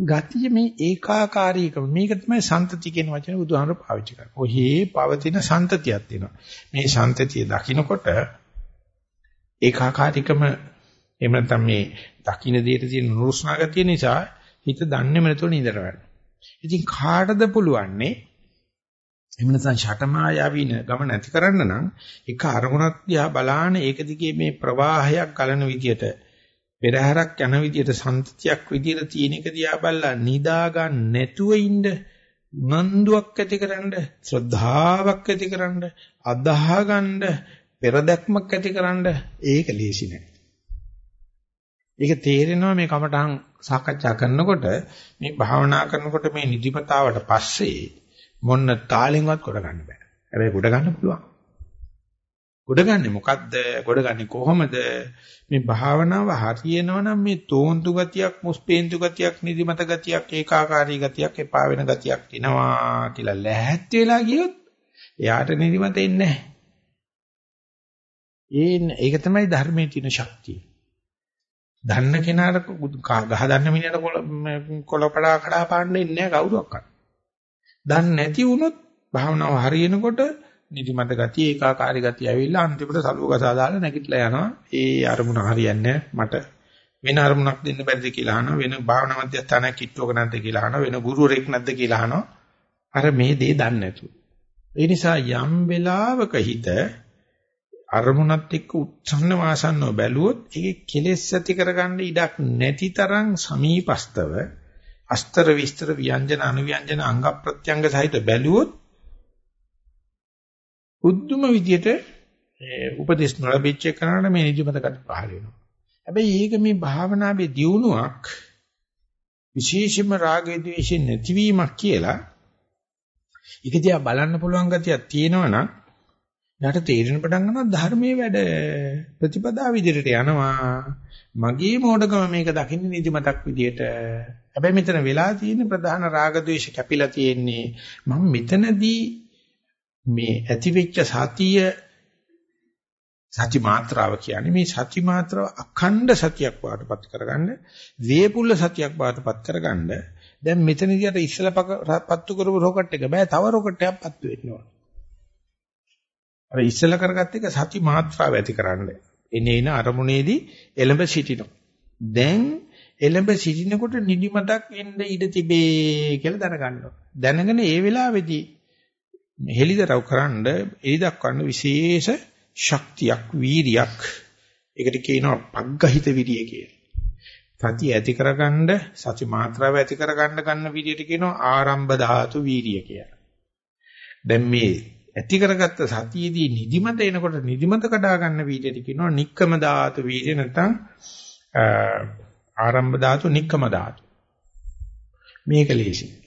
ගතිය මේ ඒකාකාරීකම මේක තමයි සන්තති කියන වචනේ බුදුහාමර පාවිච්චි කරන්නේ. ඔහේ පවතින සන්තතියක් තියෙනවා. මේ සන්තතිය දකින්නකොට ඒකාකාරීකම එහෙම නැත්නම් මේ දකින්න දෙයට තියෙන නුරුස්නා ගතිය නිසා හිත දන්නේම නැතුව නිදර වෙනවා. ඉතින් කාටද පුළුවන්නේ එහෙම නැත්නම් ෂටමායාවින ගමන නැති කරන්න නම් එක අරමුණක් දිහා බලාන ඒක දිගේ මේ ප්‍රවාහයක් ගලන විදියට පෙරහැරක් යන විදියට සම්ත්‍තියක් විදියට තියෙන එක දිහා බලලා නිදා ගන්න නැතුව ඉන්න නන්දුවක් ඇතිකරන්න ශ්‍රද්ධාවක් ඇතිකරන්න අදාහ ගන්න පෙරදැක්මක් ඇතිකරන්න ඒක ලේසි නෑ. ඒක තේරෙනවා මේ කමටහන් සාකච්ඡා කරනකොට මේ භාවනා කරනකොට මේ නිදිමතාවට පස්සේ මොන්න තාලෙන්වත් කොට ගන්න බෑ. හැබැයි කොට ගන්න පුළුවන්. ගොඩගන්නේ මොකද්ද? ගොඩගන්නේ කොහොමද? මේ භාවනාව හරියනවනම් මේ තෝන්තු ගතියක්, මුස්පේන්තු ගතියක්, නිදිමත ගතියක්, ඒකාකාරී ගතියක්, එපා වෙන ගතියක් එනවා කියලා ලැහැත් වෙලා ගියොත් එයාට නිදිමත එන්නේ නැහැ. ඒක තමයි ධර්මයේ තියෙන ශක්තිය. දන්න කෙනාට ගහ දන්න මිනිහට කොළපඩා කඩා පාන්නේ නැහැ කවුරුවක්වත්. දන්නේ නැති වුණොත් භාවනාව හරියනකොට නිදිමත ගතිය ඒකාකාරී ගතිය ඇවිල්ලා අන්තිමට සලුව ගසා දාලා නැගිටලා යනවා. ඒ අරමුණ හරියන්නේ මට වෙන අරමුණක් දෙන්න බැරිද කියලා අහනවා. වෙන භාවනා මධ්‍යස්ථානයක් කිට්ටුවක නැද්ද කියලා අහනවා. වෙන ගුරුවරයෙක් නැද්ද කියලා අහනවා. අර මේ දේ දන්නේ නැතුව. ඒ නිසා යම් වෙලාවක හිත අරමුණත් එක්ක උත්සන්න වාසන්නව බැලුවොත් ඒකේ කෙලෙස් ඇති කරගන්න ඉඩක් නැති තරම් සමීපස්තව අස්තර විස්තර ව්‍යංජන අනුව්‍යංජන අංග ප්‍රත්‍යංග සහිත බැලුවොත් උද්දුම විදියට උපදේශ නොලැබිච්ච කරාට මේ නිදිමත ගන්න පහල වෙනවා. හැබැයි ඒක මේ භාවනාවේ දියුණුවක් විශේෂම රාගය ද්වේෂය නැතිවීමක් කියලා ඒක දිහා බලන්න පුළුවන් ගතියක් තියෙනවා නම් යාට තේරෙන පටන් ගන්නවා ධර්මයේ වැඩ ප්‍රතිපදාව විදිහට යනවා මගේ මෝඩකම මේක දකින්න නිදිමතක් විදිහට හැබැයි මෙතන වෙලා තියෙන ප්‍රධාන රාග ද්වේෂ කැපිලා තියෙන්නේ මම මෙතනදී මේ ඇතිවෙච්ච සතිය සති මාත්‍රාව කියන්නේ මේ සති මාත්‍රාව අඛණ්ඩ සතියක් වාටපත් කරගන්න වේපුල්ල සතියක් වාටපත් කරගන්න. දැන් මෙතනදී අර ඉස්සලා පත්තු කරපු රොකට් එක බෑ තව රොකට් එකක් පත්තු වෙන්න ඕන. අර ඉස්සලා කරගත්ත එක සති මාත්‍රාව ඇතිකරන්න එනේ එන අරමුණේදී එළඹ සිටිනවා. දැන් එළඹ සිටිනකොට නිදිමතක් එන්න ඉඩ තිබේ කියලා දැනගන්නවා. දැනගෙන ඒ වෙලාවේදී හෙලිදරව් කරන්න එලි දක්වන්න විශේෂ ශක්තියක් වීරියක් ඒකට කියනවා පග්ගහිත විරිය කියලා. සතිය ඇති කරගන්න සති මාත්‍රාව ඇති කරගන්න ගන්න විදියට කියනවා ආරම්භ ධාතු වීරිය කියලා. දැන් මේ ඇති කරගත්ත සතියේදී නිදිමත එනකොට නිදිමත කඩා ගන්න විදියට කියනවා නික්කම ධාතු වීරිය නැත්නම් ආරම්භ ධාතු නික්කම ධාතු. මේක ලේසි.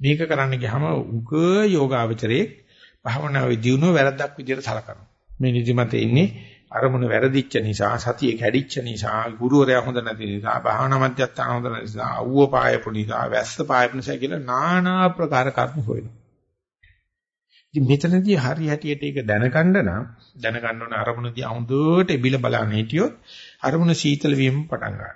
මේක කරන්න ගියාම උග යෝගාවචරයේ භාවනාවේ දියුණුව වැරද්දක් විදියට සලකනවා. මේ නිදිමත ඉන්නේ අරමුණ වැරදිච්ච නිසා සතිය කැඩිච්ච නිසා ගුරුවරයා හොඳ නැති නිසා භාවනා මධ්‍යස්ථාන හොඳ නැති නිසා අවුව පායපු නිසා වැස්ස පායපු නිසා කියලා নানা ආකාර කර්ම හොයනවා. ඉතින් මෙතනදී හරි හැටියට ඒක දැනගන්න නම් දැනගන්න ඕන අරමුණදී හොඳට එබිල බලන්න හිටියොත් අරමුණ සීතල වීම පටන් ගන්නවා.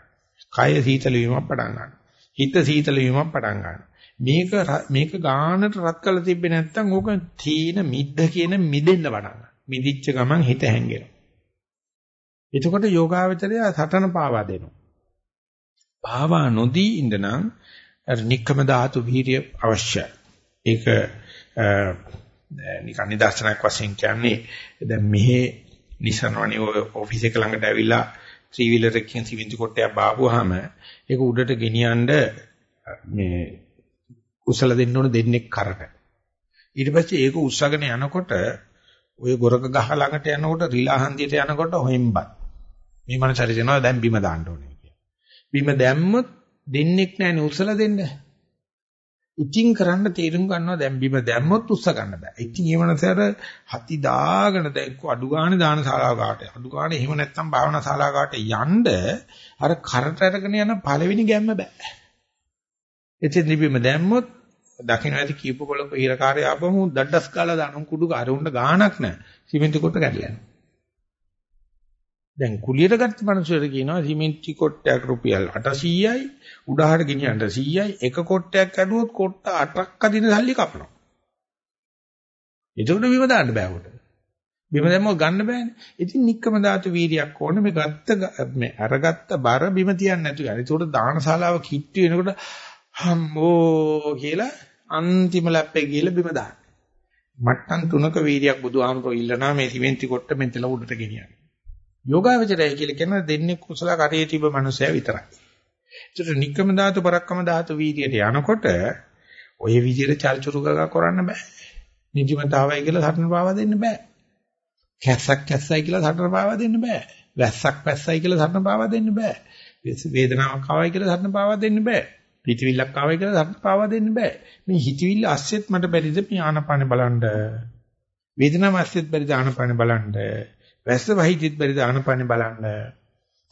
කය සීතල වීමක් පටන් ගන්නවා. හිත සීතල වීමක් පටන් ගන්නවා. මේක මේක ගානට රත් කරලා තිබ්බේ නැත්නම් ඕක තීන මිද්ද කියන මිදෙන්න වඩනවා. මිදිච්ච ගමන් හිත හැංගෙනවා. එතකොට යෝගාවචරය සටන පාවා දෙනවා. පාවා නොදී ඉඳනම් අර නික්කම ධාතු වීර්ය අවශ්‍යයි. ඒක නිකන් නිදර්ශනයක් වශයෙන් කියන්නේ දැන් මෙහි නිසනවනේ ඔෆිස් එක ළඟට ඇවිල්ලා ත්‍රී වීලර් එකකින් සිවින්ති කොටයක් බාපුවාම ඒක උඩට ගෙනියන්න මේ කුසල දෙන්න ඕන දෙන්නෙක් කරට. ඊට පස්සේ ඒක උස්සගෙන යනකොට ඔය ගොරක ගහ ළඟට යනකොට රිලා හන්දියට යනකොට හොෙම්බත්. මේ මනසට දෙනවා දැන් බිම දාන්න ඕනේ කියලා. බිම දැම්මොත් දෙන්නෙක් නැහැනේ උස්සලා දෙන්න. ඉතිං කරන්න තීරුම් ගන්නවා දැන් බිම දැම්මොත් උස්ස ගන්න බෑ. ඉතින් ඒ මනසට හති දාගෙන දැන් අඩු ගානේ දාන ශාලාවකට අඩු ගානේ එහෙම නැත්තම් භාවනා ශාලාවකට යන්න අර කරට අරගෙන යන පළවෙනි ගැම්ම බෑ. එතෙන් බිම දැම්මොත් දකින්න ඇති කීප කොළක හිරකාරය ආපහු දඩස් කාලා දාන කුඩු කාරුන්න ගාණක් නැහැ. සිමෙන්ති කොට කැඩලා යනවා. දැන් කුලියට ගත්ත මිනිස්සුන්ට කියනවා සිමෙන්ති කොටයක් රුපියල් 800යි උඩහට ගෙනියන්න 100යි එක කොටයක් කැඩුවොත් කොට්ට 8ක් අදින සල්ලි කපනවා. ඒකට බිම දාන්න බෑ උට. බිම දැම්මොත් ගන්න බෑනේ. ඉතින් නික්කම ධාතු වීර්යයක් ඕනේ මේ ගත්ත මේ අරගත්ත බර බිම තියන්නේ නැතු. ඒකට දානශාලාව කිට්ටු වෙනකොට හම්බෝ කියලා අන්තිම ලැප්පේ ගිහලා බිම දාන්න. මට්ටම් තුනක වීර්යයක් බුදුහාමුදුරුවෝ ඉල්ලනවා මේ සිමෙන්ති කොට මෙතන උඩට ගෙනියන්න. යෝගාවචරය කියලා කියන දෙන්නේ කුසල කරේ තිබ්බ මනුස්සයා විතරයි. ඒකට නික්කම ධාතු පරක්කම ධාතු වීර්යයට යනකොට ඔය විදිහට චර්චුරු ගගා කරන්න බෑ. නිදිමතාවයි කියලා සටන පාවා දෙන්න බෑ. කැස්සක් කැස්සයි කියලා සටන පාවා දෙන්න බෑ. වැස්සක් වැස්සයි කියලා සටන පාවා දෙන්න බෑ. වේදනාවක් ආවයි කියලා සටන පාවා දෙන්න බෑ. හිතවිල්ලක් ආවයි කියලා සත්‍ය පාවා දෙන්න බෑ. මේ හිතවිල්ල ඇස්සෙත් මට බැරිද මේ ආනපානෙ බලන්න. වේදනාව ඇස්සෙත් බැරිද ආනපානෙ බලන්න. වැස්ස වහිතිත් බැරිද ආනපානෙ බලන්න.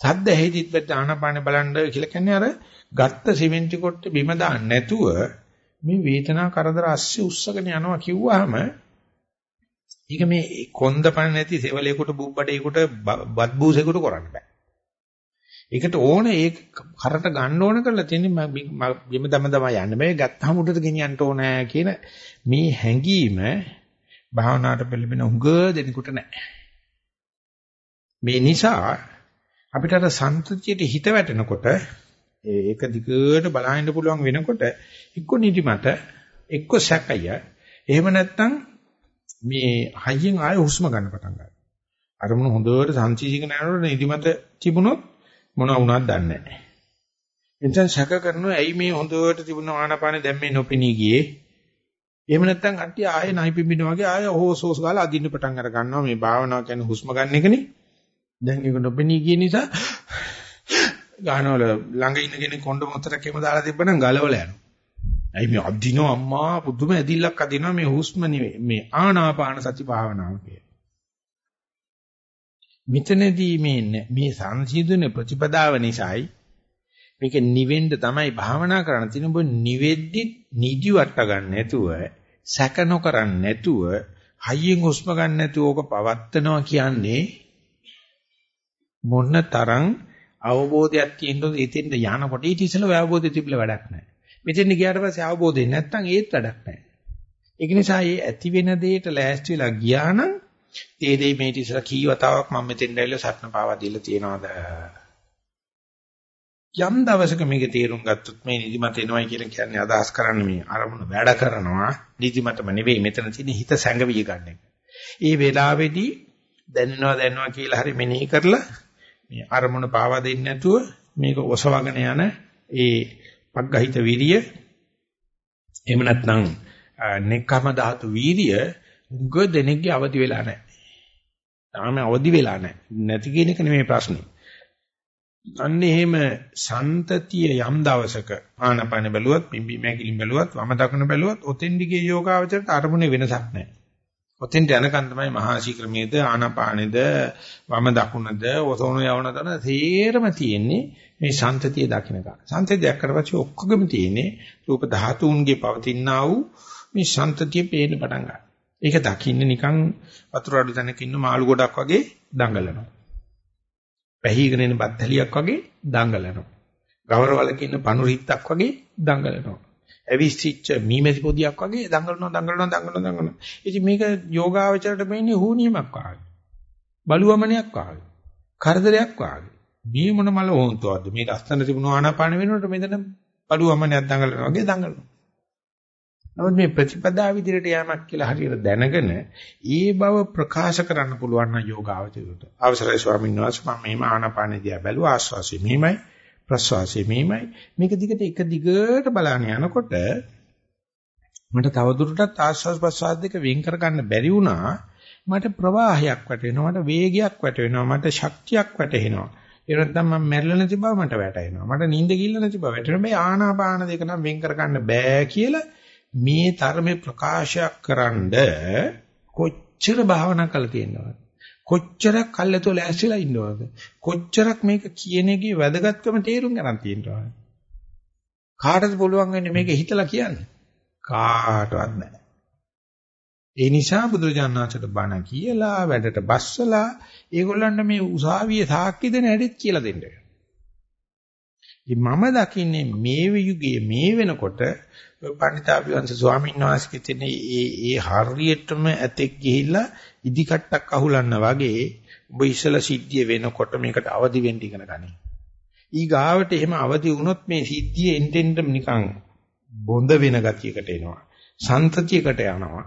සද්ද ඇහිතිත් බැරිද ආනපානෙ බලන්න කියලා කියන්නේ අර ගත්ත සිමෙන්ති කොට බිම දාන්න නැතුව මේ වේදනා කරදර ඇස්සේ උස්සගෙන යනවා කිව්වහම ඒක මේ කොන්දපණ නැති සෙවලේකට බුබ්බඩේකට බත් බූසෙකට කරන්න බෑ. ඒකට ඕන ඒක කරට ගන්න ඕන කරලා තියෙන්නේ බිම දම දම යන්න බෑ ගත්තාම උඩට ගෙනියන්න ඕන කියන මේ හැඟීම භාවනාවට පිළිබින උඟ දෙනකොට නැහැ. මේ නිසා අපිට අර සන්තුතියට හිත වැටෙනකොට ඒක දිගට බලහින්න පුළුවන් වෙනකොට එක්ක නිදිමත එක්ක සැකය එහෙම නැත්නම් මේ හයියෙන් ආය හුස්ම ගන්න පටන් ගන්නවා. අරමුණ හොඳට සංසිඳීගෙන යනකොට නිදිමත තිබුණොත් මොනවා වුණාද දන්නේ නැහැ. එතෙන් සැක කරනවා ඇයි මේ හොඳට තිබුණ ආනාපානෙ දැන් මේ නොපෙනී ගියේ? එහෙම නැත්නම් කට්ටිය ආයේ නයි පිඹින වගේ ආයේ හොස් හොස් ගාලා අදින්න පටන් අර ගන්නවා මේ භාවනාව කියන්නේ හුස්ම ගන්න එකනේ. දැන් ඒක නොපෙනී ගිය නිසා ගානවල ළඟ ඉන්න කෙනෙක් කොණ්ඩ මොතරක් එහෙම දාලා තිබ්බනම් ගලවලා යනවා. ඇයි මේ අදිනව අම්මා පුදුම ඇදිල්ලක් අදිනවා මේ හුස්ම නෙවෙයි මේ ආනාපාන සති භාවනාව කිය. මෙතනදී මේ මේ සංසිඳුන ප්‍රතිපදාව නිසායි මේක නිවෙන්න තමයි භාවනා කරන්න තියෙන ඔබ නිවෙද්දි නිදි වට ගන්න නැතුව සැක නොකරන්න නැතුව හයියෙන් හුස්ම ගන්න නැතුව ඕක පවත්නවා කියන්නේ මොන තරම් අවබෝධයක් තියෙනවද එතෙන්ද යනකොට ඊට ඉස්සෙල්ලා අවබෝධය තිබිලා වැඩක් නැහැ. මෙතෙන් ගියාට පස්සේ අවබෝධය නැත්තම් ඒත් වැඩක් නැහැ. ඒක නිසා මේ ඇති වෙන දෙයට ලෑස්ති වෙලා ගියා නම් ඒ දෙයි මේ ඉස්සෙල්ලා කී වතාවක් මම මෙතෙන් ඇවිල්ලා සත්න පාවා දීලා තියනවාද? යම් දවසක මේක තේරුම් ගත්තොත් මේ නිදිමත එනවයි කියලා කියන්නේ අදහස් කරන්නේ මේ අරමුණ වැඩ කරනවා නිදිමතම නෙවෙයි මෙතන තියෙන හිත සැඟවිය ගන්න එක. ඒ වෙලාවේදී දැනෙනවා දැනනවා කියලා හරි මෙනෙහි කරලා මේ අරමුණ පාවා දෙන්නේ නැතුව මේක ඔසවගෙන යන ඒ පග්ගහිත විරිය එහෙම නැත්නම් නෙක්ඛම ධාතු වීරිය උග දෙනෙක්ගේ අවදි වෙලා නැහැ. තාම අවදි වෙලා නැහැ. නැති කියන එක නෙමෙයි ප්‍රශ්නේ. අන්න එහෙම සන්තතිය යම් දවසක ආනපන බැලුවත් පිම්බි මැකිලින් බැලුවත් වම දකුණ බැලුවත් ඔතෙන්දිගේ යෝගාවචරයට අරමුණේ වෙනසක් නැහැ. ඔතෙන්ට යනකන් තමයි මහා ශීක්‍රමේද ආනපානේද වම දකුණද ඔතෝන යවන තන තේරම තියෙන්නේ මේ සන්තතිය දකින්නක. සන්තතිය දැක්කට පස්සේ ඔක්කොගෙම තියෙන්නේ රූප ධාතුන්ගේ පවතිනා වූ මේ සන්තතිය පේන්න පටන් ගන්නවා. ඒක දකින්න නිකන් වතුර අඩු තැනක ඉන්න මාළු ගොඩක් වගේ දඟලනවා. පැහිගෙන එන බත්තලියක් වගේ දඟලනවා. ගවරවලක ඉන්න පණු රිත්තක් වගේ දඟලනවා. ඇවිස්සිච්ච මීමැසි පොදියක් වගේ දඟලනවා දඟලනවා දඟලනවා දඟලනවා. ඉතින් මේක යෝගාවචරයට මෙන්නේ හුනියමක් වාගේ. බලුවමනයක් වාගේ. කරදරයක් වාගේ. මේ මොන මල වොන්තුවක්ද මේ ලස්සන තිබුණු ආනාපාන වෙනකොට මෙතන බලුවමනයක් දඟලනවා වගේ දඟලනවා. නමුත් මේ ප්‍රතිපදා විදිහට යamak කියලා හරියට දැනගෙන ඒ බව ප්‍රකාශ කරන්න පුළුවන් නම් යෝගාවචරයට. අවසරයි ස්වාමීන් වහන්සේ මම මේ ආනාපාන දිහා බැලුවා ආස්වාසිය මෙහිමයි ප්‍රස්වාසිය මෙහිමයි මේක දිගට එක දිගට බලන්න යනකොට මට තවදුරටත් ආස්වාස් ප්‍රස්වාස දෙක වෙන් කරගන්න බැරි වුණා. මට ප්‍රවාහයක් වැටෙනවා මට වේගයක් වැටෙනවා මට ශක්තියක් වැටෙනවා. ඒ නැත්නම් මම මැරෙලා නැති බව මට වැටහෙනවා. මට නිින්ද ගිල්ල නැති බව වැටෙනවා මේ ආනාපාන දෙක නම් වෙන් කරගන්න බෑ කියලා මේ ධර්මේ ප්‍රකාශයක් කරන්ඩ කොච්චර භාවනා කළා තියෙනවද? කොච්චරක් කල්යතෝ ලෑස්තිලා ඉන්නවද? කොච්චරක් මේක කියන එකේ වැදගත්කම තේරුම් ගන්න තියෙනවද? කාටද පුළුවන් වෙන්නේ මේක හිතලා කියන්නේ? කාටවත් නැහැ ඒ නිසා බුදුරජාණන්සේට බණ කියලා වැඩට බස්සලා ඒගොල්ලන්ට මේ උසාවියේ සාක්ෂි දෙන හැටිත් කියලා දෙන්න. මම දකින්නේ මේ යුගයේ මේ වෙනකොට පණිතාභිවංශ ස්වාමීන් වහන්සේ කියන ඒ ඒ හරියටම ඇතෙක් ගිහිල්ලා ඉදි කට්ටක් අහුලන්න වගේ ඔබ ඉස්සලා සිද්ධිය වෙනකොට මේකට අවදි වෙන්න ඉගෙන ගනි. ඊ ගාවට එහෙම අවදි වුණොත් මේ සිද්ධිය එන්ටෙන්ට නිකන් බොඳ වෙන ගතියකට එනවා. සන්තතියකට යනවා.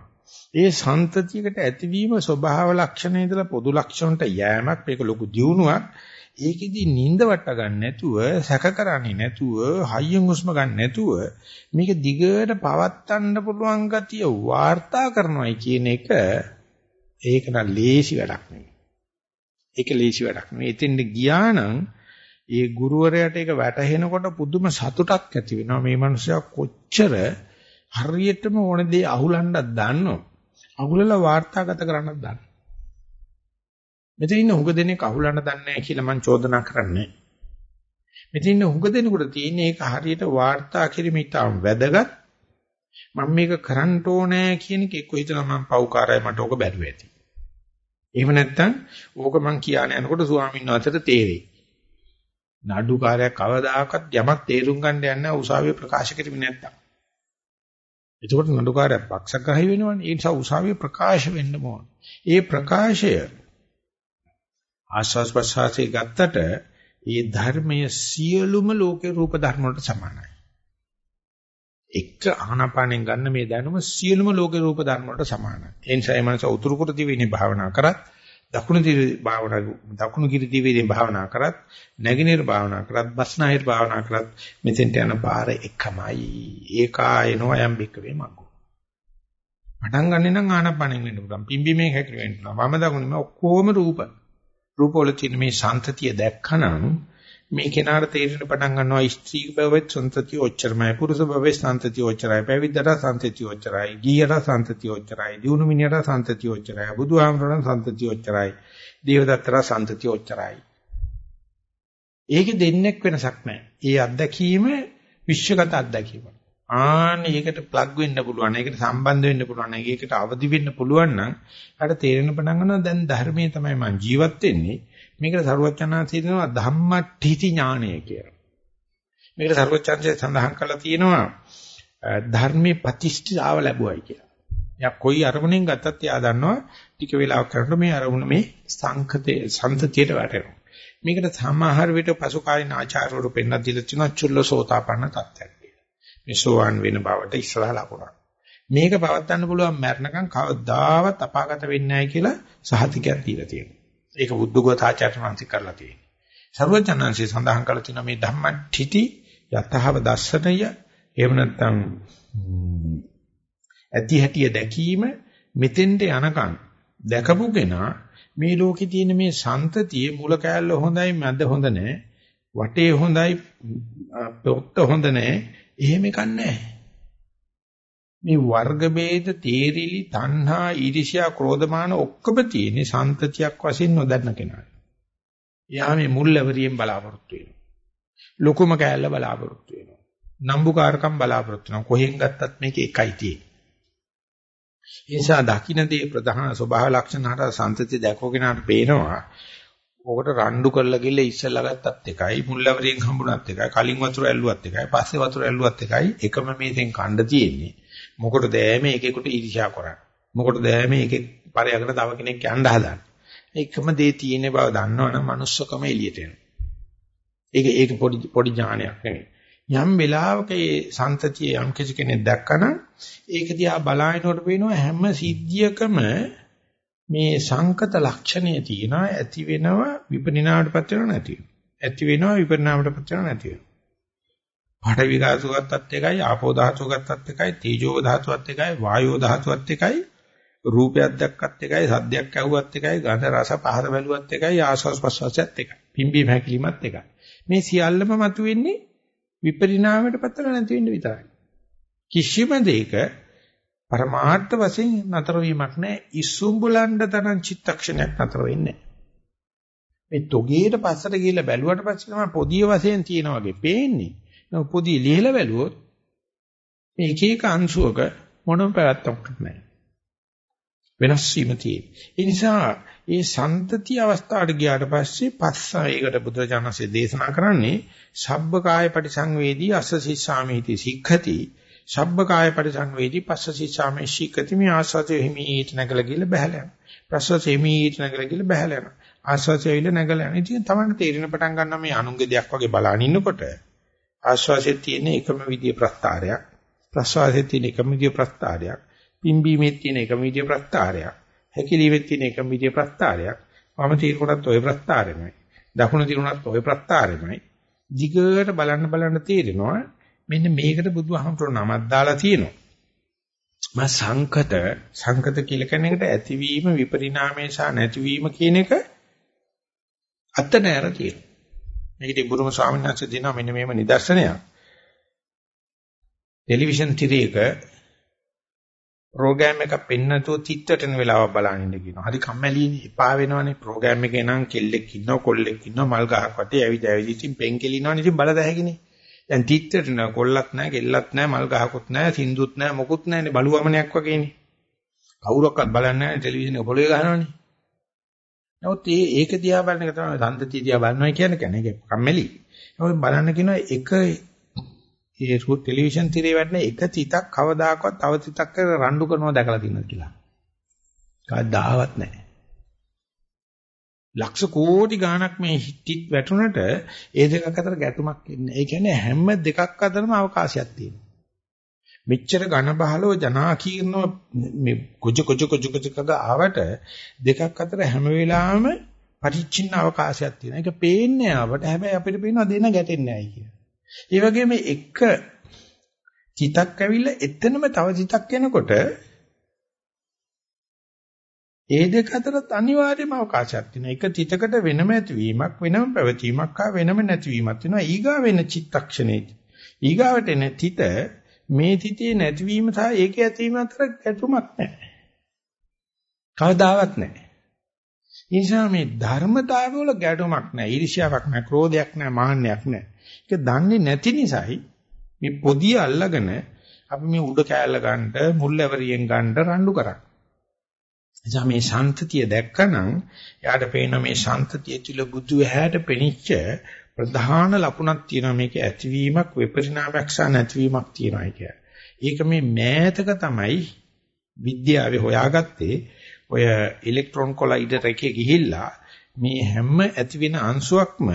ඒ සන්තතියකට ඇතිවීම ස්වභාව ලක්ෂණ ඉදලා පොදු ලක්ෂණට යෑමක් මේක ලොකු දියුණුවක්. ඒකෙදි නිින්ද වට ගන්න නැතුව සැක කරන්නේ නැතුව හයියෙන් හුස්ම ගන්න නැතුව මේක දිගට පවත්වන්න පුළුවන් ගතිය වාර්තා කරනවායි කියන එක ඒක නම් ලේසි වැඩක් නෙවෙයි. ඒක ලේසි වැඩක් නෙවෙයි. එතෙන්ට ගියා නම් ඒ ගුරුවරයාට ඒක වැටහෙනකොට පුදුම සතුටක් ඇති වෙනවා. මේ මනුස්සයා කොච්චර හරියටම ඕන දේ අහුලන්නත් දන්නෝ. අහුලලා වාර්තාගත කරන්නත් දන්නෝ. මෙතන ඉන්න හුඟ දෙනෙක් අහුලන්න දන්නේ නැහැ කියලා මම චෝදනා කරන්නේ. මෙතන ඉන්න හුඟ දෙනෙකුට තියෙන ඒක හරියට වාර්තා කිරීම ඉතාම වැදගත්. මම මේක කරන්න ඕනේ කියන එක එක්ක හිතනවා මම පව්කාරයි මට ඕක බැරුව ඇති. එහෙම නැත්නම් ඕක මං කියන්නේ යනකොට ස්වාමීන් වහන්සේට තේරෙයි. නඩුකාරයක් කවදාකවත් යමක් තේරුම් ගන්න යන්නේ උසාවියේ ප්‍රකාශ කිරීම නැත්තම්. එතකොට නඩුකාරයක් පක්ෂග්‍රාහී වෙනවනේ. ඒ නිසා උසාවියේ ප්‍රකාශ වෙන්න ඕන. ඒ ප්‍රකාශය ආස්වාස් ප්‍රසආසී ගත්තට ඒ ධර්මයේ සියලුම ලෝකේ රූප ධර්ම වලට සමානයි. එක ආනාපානෙන් ගන්න මේ දැනුම සියලුම ලෝකේ රූප ධර්ම වලට සමානයි. ඒ නිසා මේ මනස උතුරු කුර දිවිනේ භාවනා කරත් දකුණු දිවි භාවනා දකුණු කිරි දිවිනේ භාවනා කරත් නැගිනේර භාවනා කරත් බස්නාහිර භාවනා කරත් මෙතෙන්ට යන පාර එකමයි. ඒකායනෝ යම් බික්කවේ මග්ගෝ. පටන් ගන්නෙ නම් ආනපනෙන් වෙන්න පුළුවන්. පිම්බීමේ හැකිර වෙන්න පුළුවන්. වම දකුණු මේ ඔක්කොම රූප. රූප වල තියෙන මේ සාන්තතිය දැක්කනම් මේ කෙනාට තේරෙන පටන් ගන්නවා ස්ත්‍රී භවෙත් සන්තතිය ඔච්චරමයි පුරුෂ භවෙත් සන්තතිය ඔච්චරයි පැවිද්දට සන්තතිය ඔච්චරයි ගියට සන්තතිය ඔච්චරයි දිනු මිනිහට සන්තතිය ඔච්චරයි බුදුහාමරණ සන්තතිය ඔච්චරයි දේවදත්තට සන්තතිය ඔච්චරයි ඒකේ දෙන්නේක් වෙනසක් නැහැ. ඒ අත්දැකීම විශ්වගත අත්දැකීමක්. ආන්න ඒකට ප්ලග් වෙන්න පුළුවන්. ඒකට සම්බන්ධ වෙන්න පුළුවන්. ඒකට අවදි වෙන්න පුළුවන් නම් අර තේරෙන පටන් ගන්නවා දැන් ධර්මයේ තමයි මම ජීවත් වෙන්නේ. මේකට සරුවචනාංශය දෙනවා ධම්මට්ඨිති ඥානය කියලා. මේකට සරුවචනාංශය සඳහන් කරලා තියෙනවා ධර්මයේ ප්‍රතිෂ්ඨාව ලැබුවයි කියලා. එයා කොයි අරමුණෙන් ගත්තත් එයා දන්නවා ටික වෙලාවක් කරනකොට මේ අරමුණ මේ සංකතේ සම්තතියට වැටෙනවා. මේකට සමහර විට පසු කාලින ආචාර්යවරු පෙන්වා දීලා තියෙනවා චුල්ලසෝතාපන්න තත්ත්වයක් කියලා. මේ සෝවන් වෙන බවට ඉස්සරහ ලකුණක්. මේක පවත්වන්න පුළුවන් මරණකම් කවදාවත් අපාගත වෙන්නේ නැහැ කියලා සහතිකයක් දීලා තියෙනවා. ඒක බුද්ධඝෝතාචාර්ය වංශي කරලා තියෙනවා. සර්වඥාන්සේ සඳහන් කරලා තියෙනවා මේ ධම්මඨිති යතහව දර්ශනය එහෙම නැත්නම් ඇති හැටිය දැකීම මෙතෙන්ට යනකම් දැකපු කෙනා මේ ලෝකේ තියෙන මේ සන්තතියේ මුල කෑල්ල හොඳයි මැද හොඳ නැහැ වටේ හොඳයි පොත්ත හොඳ නැහැ එහෙම එකක් නැහැ මේ වර්ග ભેද තේරිලි තණ්හා ඊර්ෂ්‍යා ක්‍රෝධමාන ඔක්කොම තියෙන සන්තතියක් වශයෙන් නොදන්න කෙනා. එයා මේ මුල්වරියෙන් බලාපොරොත්තු වෙනවා. ලොකුම කෑල්ල බලාපොරොත්තු වෙනවා. නම්බුකාරකම් බලාපොරොත්තු වෙනවා. කොහෙන් ගත්තත් මේක එකයි තියෙන්නේ. ඒ නිසා දකින්නේ ප්‍රධාන ස්වභාව ලක්ෂණ හර සන්තතිය දැකෝගෙනාට පේනවා. ඔකට රණ්ඩු කරලා ගිහලා ඉස්සෙල්ලා ගත්තත් එකයි මුල්වරියෙන් හම්බුණත් එකයි කලින් වතුර ඇල්ලුවත් එකයි පස්සේ වතුර ඇල්ලුවත් එකයි. එකම මේෙන් කණ්ඩ තියෙන්නේ. මොකටද මේ එකෙකුට ඊර්ෂ්‍යා කරන්නේ? මොකටද මේ එකේ පරයකට තව කෙනෙක් යන්න හදන්නේ? එකම දේ තියෙන බව දන්නවනම් manussකම එළියට එනවා. ඒක ඒක පොඩි පොඩි ඥානයක් නෙමෙයි. යම් වෙලාවක ඒ සන්තතිය යම් කිසි කෙනෙක් දැක්කනම් ඒක දිහා බලාගෙනකොට පේනවා හැම සිද්ධියකම මේ සංකත ලක්ෂණය තියෙනවා ඇති වෙනවා විපරිණාමයටපත් වෙනවා නැති වෙනවා. ඇති වෙනවා විපරිණාමයටපත් වෙනවා නැති වෙනවා. පඨවි ධාතු ගත්තත් එකයි ආපෝ ධාතු ගත්තත් එකයි තේජෝ ධාතුවත් එකයි වායෝ ධාතුවත් එකයි රූපයක් දැක්කත් එකයි සද්දයක් ඇහුවත් එකයි ගන්ධ රස පහර බැලුවත් එකයි ආස්වාස් ප්‍රසවාසයත් එකයි. පිම්බි හැකිලිමත් එකයි. මේ සියල්ලම මතුවෙන්නේ විපරිණාමයටපත් වෙලා නැති වෙන්න විතරයි. කිසිම දෙයක පරමාර්ථ වශයෙන් නතර වීමක් නැහැ ඉසුඹුලන්ඩ තරම් චිත්තක්ෂණයක් නතර වෙන්නේ මේ තොගේට පස්සට ගිහිල්ලා බැලුවට පස්සේ තමයි පොදිය වශයෙන් තියෙන වගේ පේන්නේ පොදිය ලිහලා බැලුවොත් මේ එක එක අංශුවක මොනම පැවැත්මක් නැහැ. වෙනස් වීම තියෙන. ඒ නිසා මේ සන්තති අවස්ථාවට ගියාට පස්සේ පස්සයකට බුදුරජාණන්සේ දේශනා කරන්නේ සබ්බකාය පරිසංවේදී අස්සසිස්සාමීති සික්ඛති සබ්බකාය පරිසංවේදී පස්සසිස්සාමී සික්ඛති මේ ආස්වාදයේ හිමීට නැගලා ගිහලා බහැලා යනවා. ප්‍රසවාසයේ හිමීට නැගලා ගිහලා බහැලා යනවා. ආස්වාදයේ ඇවිල්ලා නැගලා යනවා. ඉතින් තමයි තේරෙන පටන් ගන්නවා මේ අනුන්ගේ දෙයක් වගේ බලන ඉන්නකොට ආශ්වාසයේ තියෙන එකම විදිය ප්‍රස්තාරයක් ප්‍රශ්වාසයේ තියෙන එකම විදිය ප්‍රස්තාරයක් පිම්බීමේ තියෙන එකම විදිය ප්‍රස්තාරයක් හැකිලිමේ තියෙන එකම විදිය ප්‍රස්තාරයක් වම තීරුණත් ওই ප්‍රස්තාරෙමයි දකුණ තීරුණත් ওই ප්‍රස්තාරෙමයි දිගට බලන්න බලන්න තේරෙනවා මෙන්න මේකට බුදුහාමුදුරුවෝ නමක් දාලා තියෙනවා මා සංකත සංකත කියලා කියන එකට ඇතිවීම විපරිණාමය සහ නැතිවීම කියන එක අත නෑර තියෙනවා මේකට බුරුම ස්වාමීන් වහන්සේ දෙනවා මෙන්න මේම නිදර්ශනයක්. ටෙලිවිෂන් තිරයක ප්‍රෝග්‍රෑම් එකක් පෙන්නතෝ තිත්තටන වෙලාවක් බලන්න ඉන්න කියනවා. හරි කම්මැලිනේ එපා වෙනවනේ ප්‍රෝග්‍රෑම් එකේ නම් කෙල්ලෙක් ඉන්නවා කොල්ලෙක් ඉන්නවා මල් ගහක් වටේ ඇවිද ඇවිද ඉතින් පෙන්කෙලිනවනේ ඉතින් බලද හැකිනේ. දැන් තිත්තටන කොල්ලක් නැහැ කෙල්ලක් නැහැ මල් ගහකුත් නැහැ සින්දුත් නැහැ මොකුත් නැහැනේ බලුවමනයක් වගේනේ. කවුරක්වත් බලන්නේ නැහැ ටෙලිවිෂන් එක පොළවේ ගහනවනේ. නමුත් මේ ඒක දිහා බලන එක තමයි සම්තතිය දිහා බලනවා කියන්නේ කියන්නේ ඒක කම්මැලි. නමුත් බලන්න කියනවා එක ඒ ටෙලිවිෂන් තිරේ වැටෙන එක තිතක් කවදාකවත් තව තිතක් කර රණ්ඩු කරනවා දැකලා තියෙනවද කියලා. කවදාවත් නැහැ. ලක්ෂ කෝටි ගාණක් මේ හිටිත් වැටුණට ඒ දෙකක් අතර ගැටුමක් ඉන්නේ. ඒ කියන්නේ හැම දෙකක් අතරම අවකාශයක් තියෙනවා. මෙච්චර ඝන බහලව ජනාකීර්ණව මේ කුජ කුජ කුජ කුජ කග ආවට දෙකක් අතර හැම වෙලාවෙම පරිච්ඡින්න අවකාශයක් තියෙනවා. ඒක පේන්නේ ආවට හැබැයි අපිට පේනවා දෙන ගැටෙන්නේ නැහැ කිය. ඒ වගේම එක චිතක් ඇවිල්ලා එතනම තව චිතක් එනකොට ඒ දෙක අතරත් අනිවාර්යම අවකාශයක් තියෙනවා. එක තිතකට වෙනම ඇතිවීමක් වෙනම පැවතීමක් හා වෙනම නැතිවීමක් වෙනවා. ඊගා වෙන චිත්තක්ෂණේදී. ඊගාවට එන තිත මේ තිතේ නැතිවීම සහ ඒකේ ඇතිවීම අතර ගැටුමක් නැහැ. කවදාවත් නැහැ. ඒ නිසා මේ ධර්මතාවය වල ගැටුමක් නැහැ. ඊර්ෂ්‍යාවක් නැහැ, ක්‍රෝධයක් නැහැ, මාන්නයක් නැහැ. ඒක දන්නේ නැති නිසායි මේ පොදිය අල්ලගෙන අපි මේ උඩ කෑල්ල ගන්න, මුල්වැවරියෙන් ගන්න රණ්ඩු කරන්නේ. එනිසා මේ ශාන්තිය දැක්කනම් එයාට පේන මේ ශාන්තිය තුල බුදු ඇහැට පෙනිච්ච ප්‍රධාන ලකුණක් තියෙනවා මේක ඇතිවීමක් විපරිණාමයක් සහ නැතිවීමක් තියෙනවා කියන්නේ. ඒක මේ මෑතක තමයි විද්‍යාවේ හොයාගත්තේ ඔය ඉලෙක්ට්‍රෝන කොලයිඩර් එකේ ගිහිල්ලා මේ හැම ඇති වෙන අංශුවක්ම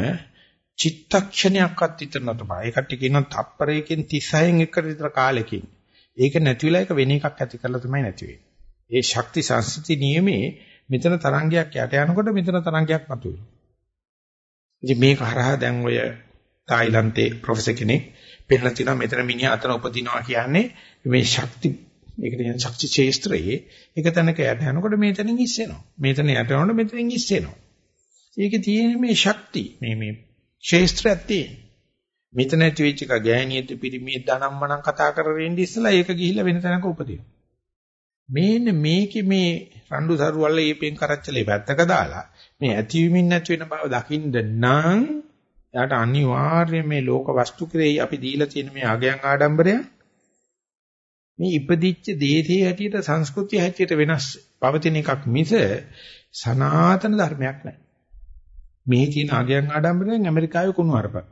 චිත්තක්ෂණයක්වත් විතර නතපා. ඒකට කියනවා තප්පරයකින් 36න් එකට විතර කාලෙකින්. ඒක නැති වෙලා ඒක වෙන එකක් ඇති කරලා තමයි නැති වෙන්නේ. ඒ ශක්ති සංස්කෘති නියමේ මෙතන තරංගයක් යට යනකොට මෙතන තරංගයක් මතුවෙනවා. ඉතින් මේක හරහා දැන් ඔය තායිලන්තේ ප්‍රොෆෙසර් කෙනෙක් පෙන්නන තිනවා මෙතන මිනිහා අතන උපදිනවා කියන්නේ මේ ශක්ති ඒකට කියන ශක්ති ක්ෂේත්‍රයේ එක තැනක යට යනකොට මෙතනින් ඉස්සෙනවා. මෙතන යට යනකොට මෙතනින් ඉස්සෙනවා. ඒකේ තියෙන මේ ශක්ති මේ මේ ක්ෂේත්‍රයක් තියෙන. මෙතන ඇති වෙච්ච එක ගෑණියෙත් පිරිමියෙත් ධනම්මනම් කතා කරගෙන ඉඳි ඉස්සලා ඒක ගිහිල්ලා වෙන තැනක උපදිනවා. මේන්න මේකේ මේ රණ්ඩු සරුවල්ල ඊපෙන් කරච්චලේ පැත්තක දාලා මේ ඇතිවීමින් නැති වෙන බව දකින්න නම් යාට අනිවාර්යයෙන් මේ ලෝක වස්තු කෙරෙහි අපි දීලා තියෙන මේ අගයන් ආඩම්බරය මේ ඉපදිච්ච දේහයේ හැටියට සංස්කෘතිය හැටියට වෙනස් පවතින එකක් මිස සනාතන ධර්මයක් නැහැ. මේ තියෙන අගයන් ආඩම්බරයෙන් ඇමරිකාවේ කුණු අරපයි.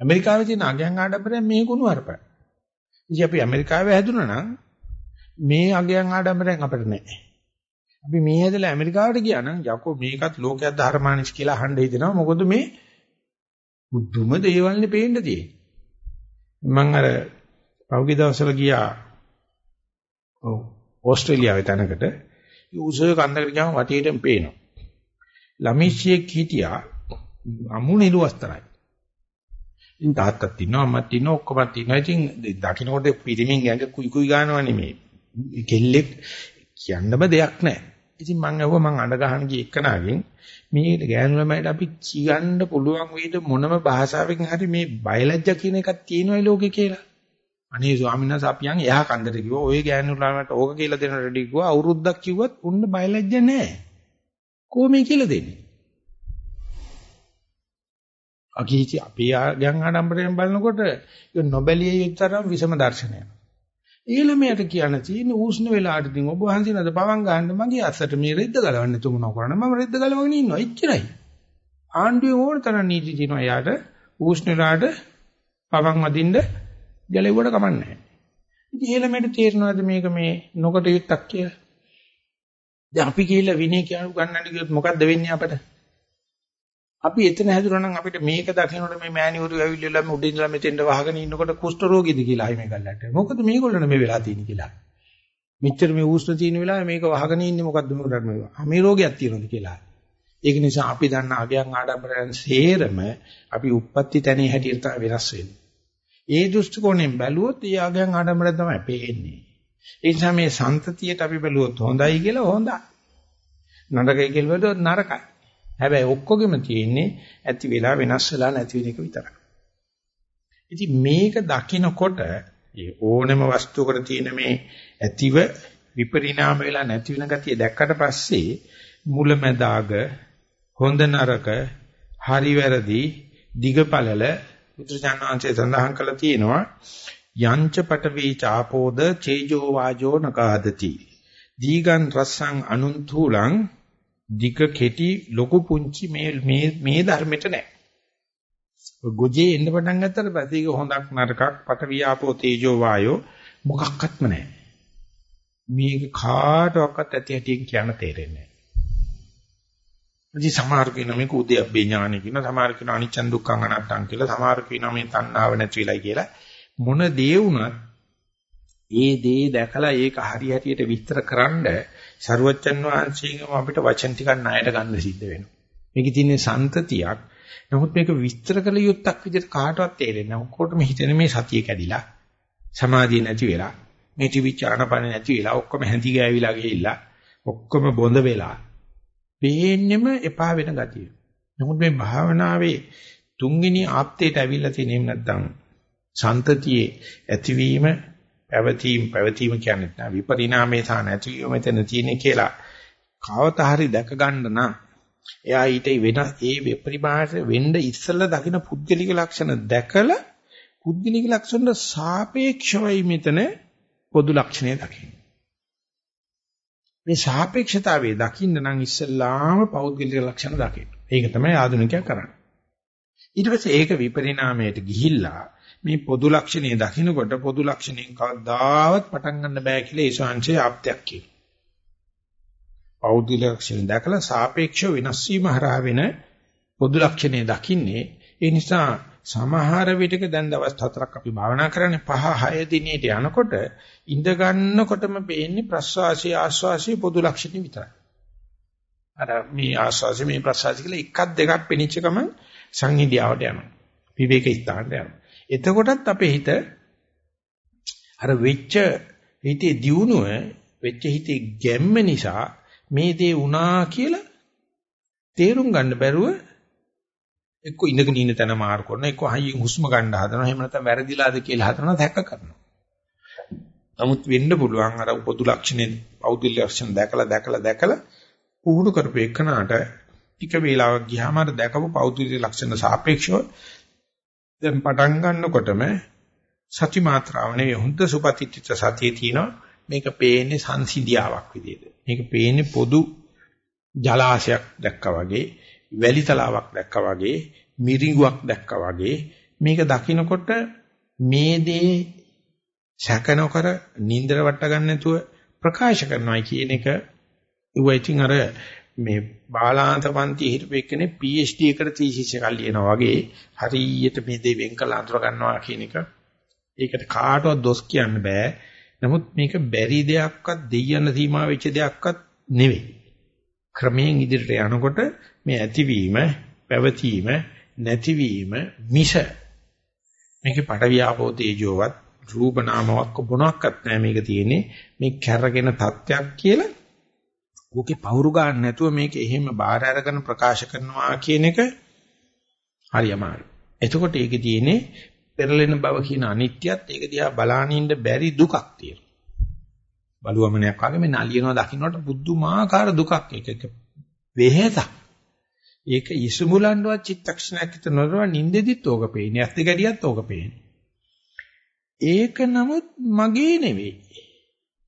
ඇමරිකාවේ තියෙන අගයන් ආඩම්බරයෙන් මේ කුණු අරපයි. ඉතින් අපි ඇමරිකාවේ හැදුනා නම් මේ අගයන් ආඩම්බරයෙන් අපිට නැහැ. අපි මේ හැදලා ඇමරිකාවට ගියා නම් යකෝ මේකත් ලෝකයක් ධර්මානිස් කියලා අහන්න හිතෙනවා. මොකද මේ බුදුම දේවල්නේ පේන්න තියෙන්නේ. මම අර පහුගිය දවස්වල ගියා ඔව් ඕස්ට්‍රේලියාවේ තැනකට උසය කන්දකට ගියාම වටේටම පේනවා. ළමිෂියෙක් හිටියා අමු නිලුවස්තරයි. ඉතින් තාත්තත් ඉන්නවා අම්මත් ඉන්නවා ඔක්කොමත් ඉන්නවා. ඉතින් දකින්නකොට පිරිමින් ඇඟ කුයි කුයි ගන්නවා නෙමෙයි. කෙල්ලෙක් කියන්නම දෙයක් නැහැ. ඉතින් මං අහුවා මං අඬ ගහන ගිය එකනාගෙන් මේ ගෑනු ළමයිට අපි කියන්න පුළුවන් වේද මොනම භාෂාවකින් හරි මේ බයලජ්ජා කියන එකක් තියෙනවයි ලෝකේ කියලා. අනේ ස්වාමීන් වහන්සේ අපි යන් එහා කන්දට කිව්වා ඔය ගෑනු ළමයට ඕක කියලා දෙන රෙඩි කිව්වා අවුරුද්දක් කිව්වත් උන්න බයලජ්ජා නැහැ. කොහොමද කියලා දෙන්නේ? අකීචි අපේ ගම් ආඩම්බරයෙන් බලනකොට ඒක නොබැලිය යුතුතරම් විසම දර්ශනයක්. ඊළමයට කියන්න තියෙන උෂ්ණ වෙලාවට ඉතින් ඔබ වහන්සේ නේද පවන් ගන්න මගේ අසට මේ රෙද්ද ගලවන්න තුමුණා කරන්නේ? මම රෙද්ද ගලවගෙන ඉන්නවා එච්චරයි ආණ්ඩුවේ ඕන තරම් නීති තියෙනවා යාට උෂ්ණ වෙලාවට පවන් වදින්න ගැලෙව්වට කමන්නේ නැහැ. ඉතින් ඊළමයට තේරෙනවද මේක මේ නොකට යුක්තක් කියලා? දැන් අපි කියලා විනය කියනු ගන්නන්න කිව්වොත් මොකද්ද වෙන්නේ අපට? අපි එතන හැදුනා නම් අපිට මේක දකින්නකොට මේ මෑණිවරු ඇවිල්ලා මේ උඩින් ඉඳලා මෙතෙන්ට වහගෙන ඉන්නකොට කුෂ්ඨ රෝගීද කියලා ආයි මේ ගල්ලට. මොකද මේගොල්ලන් මේ වෙලා තියෙන්නේ කියලා. මෙච්චර මේ උෂ්ණ තියෙන වෙලාවේ මේක වහගෙන ඉන්නේ මොකද්ද මොකටද මේ? මේ රෝගයක් තියෙනවද කියලා. ඒක නිසා අපි දන්න අගයන් ආඩම්බරයන් සේරම අපි උප්පත්ති තැනේ හැටියට තමයි වෙනස් වෙන්නේ. ඒ දෘෂ්ටි කෝණයෙන් බැලුවොත් ඒ අගයන් ආඩම්බරය තමයි පේන්නේ. ඒ නිසා මේ සන්තතියට අපි බැලුවොත් හොඳයි කියලා හොඳයි. නරකයි කියලා බැලුවොත් නරකයි. හැබැයි ඔක්කොගෙම තියෙන්නේ ඇති වෙලා වෙනස් වෙලා නැති වෙන එක විතරයි. ඉතින් මේක දකිනකොට ඒ ඕනෑම වස්තුවකට තියෙන මේ ඇතිව විපරිණාම වෙලා නැති වෙන ගතිය දැක්කට පස්සේ මුලැමැදාග හොඳ නරක හරි වැරදි දිගපළල බුදුචානන්සේ සඳහන් කළා තියෙනවා යංච පටවි චාපෝද චේජෝ වාජෝ නකාදති දීගන් රස්සං අනුන්තුලං දිග කෙටි ලොකු පුංචි මේ මේ මේ ධර්මෙට නැහැ. ගොජේ එන්න පටන් ගත්තට පස්සේ ඒක හොඳක් නරකක් පට වියාපෝ තේජෝ වායෝ මොකක්වත්ම නැහැ. මේක කාටවත් ඇති හැටියෙන් කියන්න තේරෙන්නේ නැහැ. ඉතින් සමහර කෙනා මේක උද්‍යප්පේ ඥානෙ කියන සමහර කෙනා අනිච්ච දුක්ඛං අනත්තං කියලා සමහර කෙනා මේ තණ්හාව නැති වෙලයි කියලා මොන දේ වුණත් ඒ දේ දැකලා ඒක හරි හැටියට විස්තර කරන්න සරුවච්චන් වහන්සේගෙම අපිට වචන ටිකක් ණයට ගන්න සිද්ධ වෙනවා. මේකේ තියෙන සන්තතියක්. නමුත් මේක විස්තර කළ යුත්තක් විදිහට කාටවත් තේරෙන්නේ නැහැ. ඔක්කොටම හිතෙන මේ සතිය කැඩිලා සමාධිය නැති වෙලා මේ ටිවිච ආනපන නැති වෙලා ඔක්කොම හැඳි ගෑවිලා ගිහිල්ලා ඔක්කොම බොඳ වෙලා. පේන්නෙම එපා වෙන ගතිය. නමුත් මේ භාවනාවේ තුන්වෙනි ආප්තේට ඇවිල්ලා තියෙන එහෙම නැත්නම් සන්තතියේ ඇතිවීම පැවතීම පැවතීම කියන්නේ නැහැ විපරිණාමයේ සහ නැතිවීම මෙතන තියෙන කියලා කවත හරි දැක ගන්න නම් එයා ඊට වෙනස් ඒ විපරිමාස වෙන්න ඉස්සෙල්ලා දකින්න පුද්ගලික ලක්ෂණ දැකලා පුද්ගලික ලක්ෂණ සාපේක්ෂවයි මෙතන පොදු ලක්ෂණය දකින්න. මේ සාපේක්ෂතාවයේ දකින්න නම් ඉස්සෙල්ලාම පෞද්ගලික ලක්ෂණ දකින්න. ඒක තමයි ආධුනිකයා කරන්නේ. ඊට පස්සේ ඒක විපරිණාමයට ගිහිල්ලා මේ පොදු ලක්ෂණය දකින්නකොට පොදු ලක්ෂණයෙන් කවදාවත් පටන් ගන්න බෑ කියලා ඒ ශාංශයේ ආප්තයක් කියනවා. පෞද්ගලික ලක්ෂණ දැකලා සාපේක්ෂව වෙනස් වීම හරහා වෙන පොදු ලක්ෂණය දකින්නේ ඒ නිසා සමහර විටක දැන් දවස් 4ක් අපි භාවනා කරන්නේ 5 6 දිනේට යනකොට ඉඳ ගන්නකොටම පේන්නේ ප්‍රස්වාසී ආස්වාසී පොදු ලක්ෂණ විතරයි. අර මේ ආස්වාසී මේ ප්‍රස්වාසී කියලා එකක් දෙකක් පෙනිච්ච ගමන් සංහිඳියාවට යනවා. විවේක ස්ථානට යනවා. එතකොටත් අපේ හිත අර වෙච්ච හිතේ දියුණුව වෙච්ච හිතේ ගැම්ම නිසා මේ දේ වුණා කියලා තේරුම් ගන්න බැරුව එක්ක ඉඳගෙන ඉන්න තැන මාරු කරනවා එක්ක හයියෙන් හුස්ම ගන්න හදනවා එහෙම නැත්නම් වැරදිලාද කියලා හදනවා දැක්ක කරනවා. නමුත් වෙන්න පුළුවන් අර පොදු ලක්ෂණ පෞද්ගල ලක්ෂණ දැකලා දැකලා දැකලා පුහුණු කරපු එකනට ටික වේලාවක් ගියාම අර දැකපු පෞද්ගල ලක්ෂණ සාපේක්ෂව දැන් පටන් ගන්නකොටම සති මාත්‍රාව නෙවෙයි හොඳ සුපතිත්‍ිත සතියේ තියෙනවා. මේක පේන්නේ සංසිඳියාවක් විදිහට. මේක පේන්නේ පොදු ජලාශයක් දැක්කා වගේ, වැලි තලාවක් දැක්කා වගේ, මිරිඟුවක් දැක්කා වගේ. මේක දකිනකොට මේ දේ සැකනකර නින්දර වට ගන්න නැතුව ප්‍රකාශ කරනවා කියන එක. ඉතින් අර මේ බාලාන්ත පන්ති හිටපු එක්කනේ PhD එකට තීසිස් එකක් ලියනවා වගේ හරියට මේ දේ වෙන් කළ අඳුර ගන්නවා කියන එක. ඒකට කාටවත් දොස් කියන්න බෑ. නමුත් මේක බැරි දෙයක්වත් දෙයයන් සීමා වෙච්ච දෙයක්වත් නෙවෙයි. ක්‍රමයෙන් ඉදිරියට යනකොට මේ ඇතිවීම පැවතීම නැතිවීම මිස මේකේ පටවියාපෝ තේජෝවත් රූප නාමයක් මොනක්වත් නැහැ මේක තියෙන්නේ මේ කැරගෙන තත්ත්වයක් කියලා ඕකේ පවුරු ගන්න නැතුව මේක එහෙම බාහිර අරගෙන ප්‍රකාශ කරනවා කියන එක හරි අමාරුයි. එතකොට ඒකේ තියෙන්නේ පෙරලෙන බව කියන අනිත්‍යත් ඒක දිහා බලානින්න බැරි දුකක් තියෙනවා. බලුවමනයක් වගේ මේ නලියනවා දකින්නට බුද්ධමාකාර දුකක් ඒක එක වෙහෙසක්. ඒක ඉසුමුලන්වත් චිත්තක්ෂණයක් විතර නොරව නින්දෙදිත් ඕක පේන්නේ. ඇත්ත ගැඩියත් ඕක පේන්නේ. ඒක නමුත් මගේ නෙවෙයි.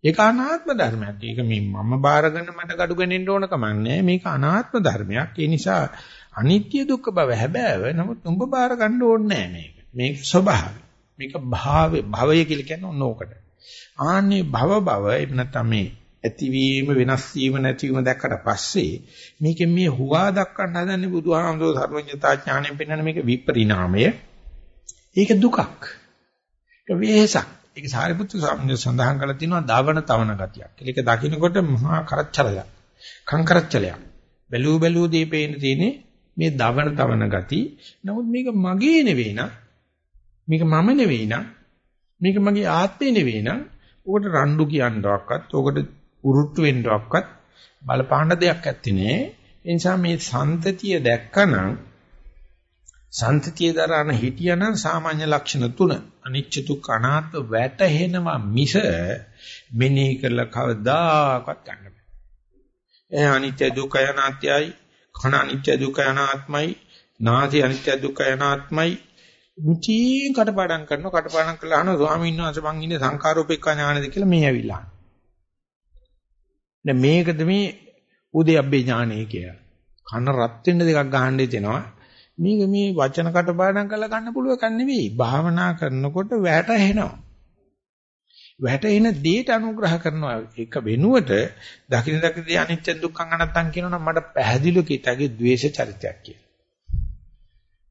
ඒක අනාත්ම ධර්මයක්. ඒක මේ මම බාරගෙන මට gadu ගනින්න ඕන කමන්නේ. මේක අනාත්ම ධර්මයක්. ඒ නිසා අනිත්‍ය දුක්ඛ බව හැබෑව. නමුත් උඹ බාර ගන්න ඕනේ මේක. මේක ස්වභාවය. මේක භාවය භවය කියලා කියන්නේ ඕනෝකට. ආන්නේ භව භව එහෙම නැත්නම් මේ ඇතිවීම වෙනස් වීම නැතිවීම දැක්කට පස්සේ මේකෙන් මේ හුවා දක්වන්න හදන්නේ බුදුහාමුදුරුවෝ සර්වඥතා ඥාණයෙන් පෙන්වන මේක විපරිණාමය. ඒක දුකක්. ඒක වෙහසක්. ඒක සාරිපුත්තු සාමණේර සඳහන් කරලා තියෙනවා දවන තවන ගතියක්. ඒක දකින්නකොට මහා කරච්චලයක්. කංකරච්චලයක්. බැලූ බැලූ දේ පේන තියෙන්නේ මේ දවන තවන ගති. නමුත් මේක මගේ නෙවෙයි නා. මේක මම නෙවෙයි නා. මේක මගේ ආත්මේ නෙවෙයි නා. ඔකට රණ්ඩු කියන්නවක්වත්, ඔකට උරුට්ටු වෙන්නවක්වත් බලපාන දෙයක් ඇත්තේ නෑ. ඒ නිසා මේ සන්තතිය දැක්කනම් සන්තතිය දරන හිටියනම් සාමාන්‍ය ලක්ෂණ තුන අනිච්ච දුක්ඛ අනාත්ම වැටහෙනවා මිස මෙනෙහි කරලා කවදාකවත් ගන්න බෑ. ඒ අනිත්‍ය දුක්ඛ අනාත්‍යයි, කන අනිත්‍ය දුක්ඛ අනාත්මයි, නාසය අනිත්‍ය දුක්ඛ අනාත්මයි. මුචින් කටපාඩම් කරනවා කටපාඩම් කළා අහනවා ස්වාමීන් වහන්සේ මං ඉන්නේ සංඛාරෝපේක්ඛා ඥානද කියලා මේ ඇවිල්ලා. දැන් මේකද මේ උදයබ්බේ ඥානය කියලා. කන රත් වෙන්න දෙකක් ගහන්න දෙනවා. මේක මේ වචන කටපාඩම් කරලා ගන්න පුළුවන් කන් නෙවෙයි. භාවනා කරනකොට වැටහෙනවා. වැටෙන දේට අනුග්‍රහ කරනවා එක වෙනුවට දකින දකින අනිත්‍ය දුක්ඛ අනත්තම් කියනවනම් මට පැහැදිලිව කිතගේ ද්වේෂ චරිතයක් කියලා.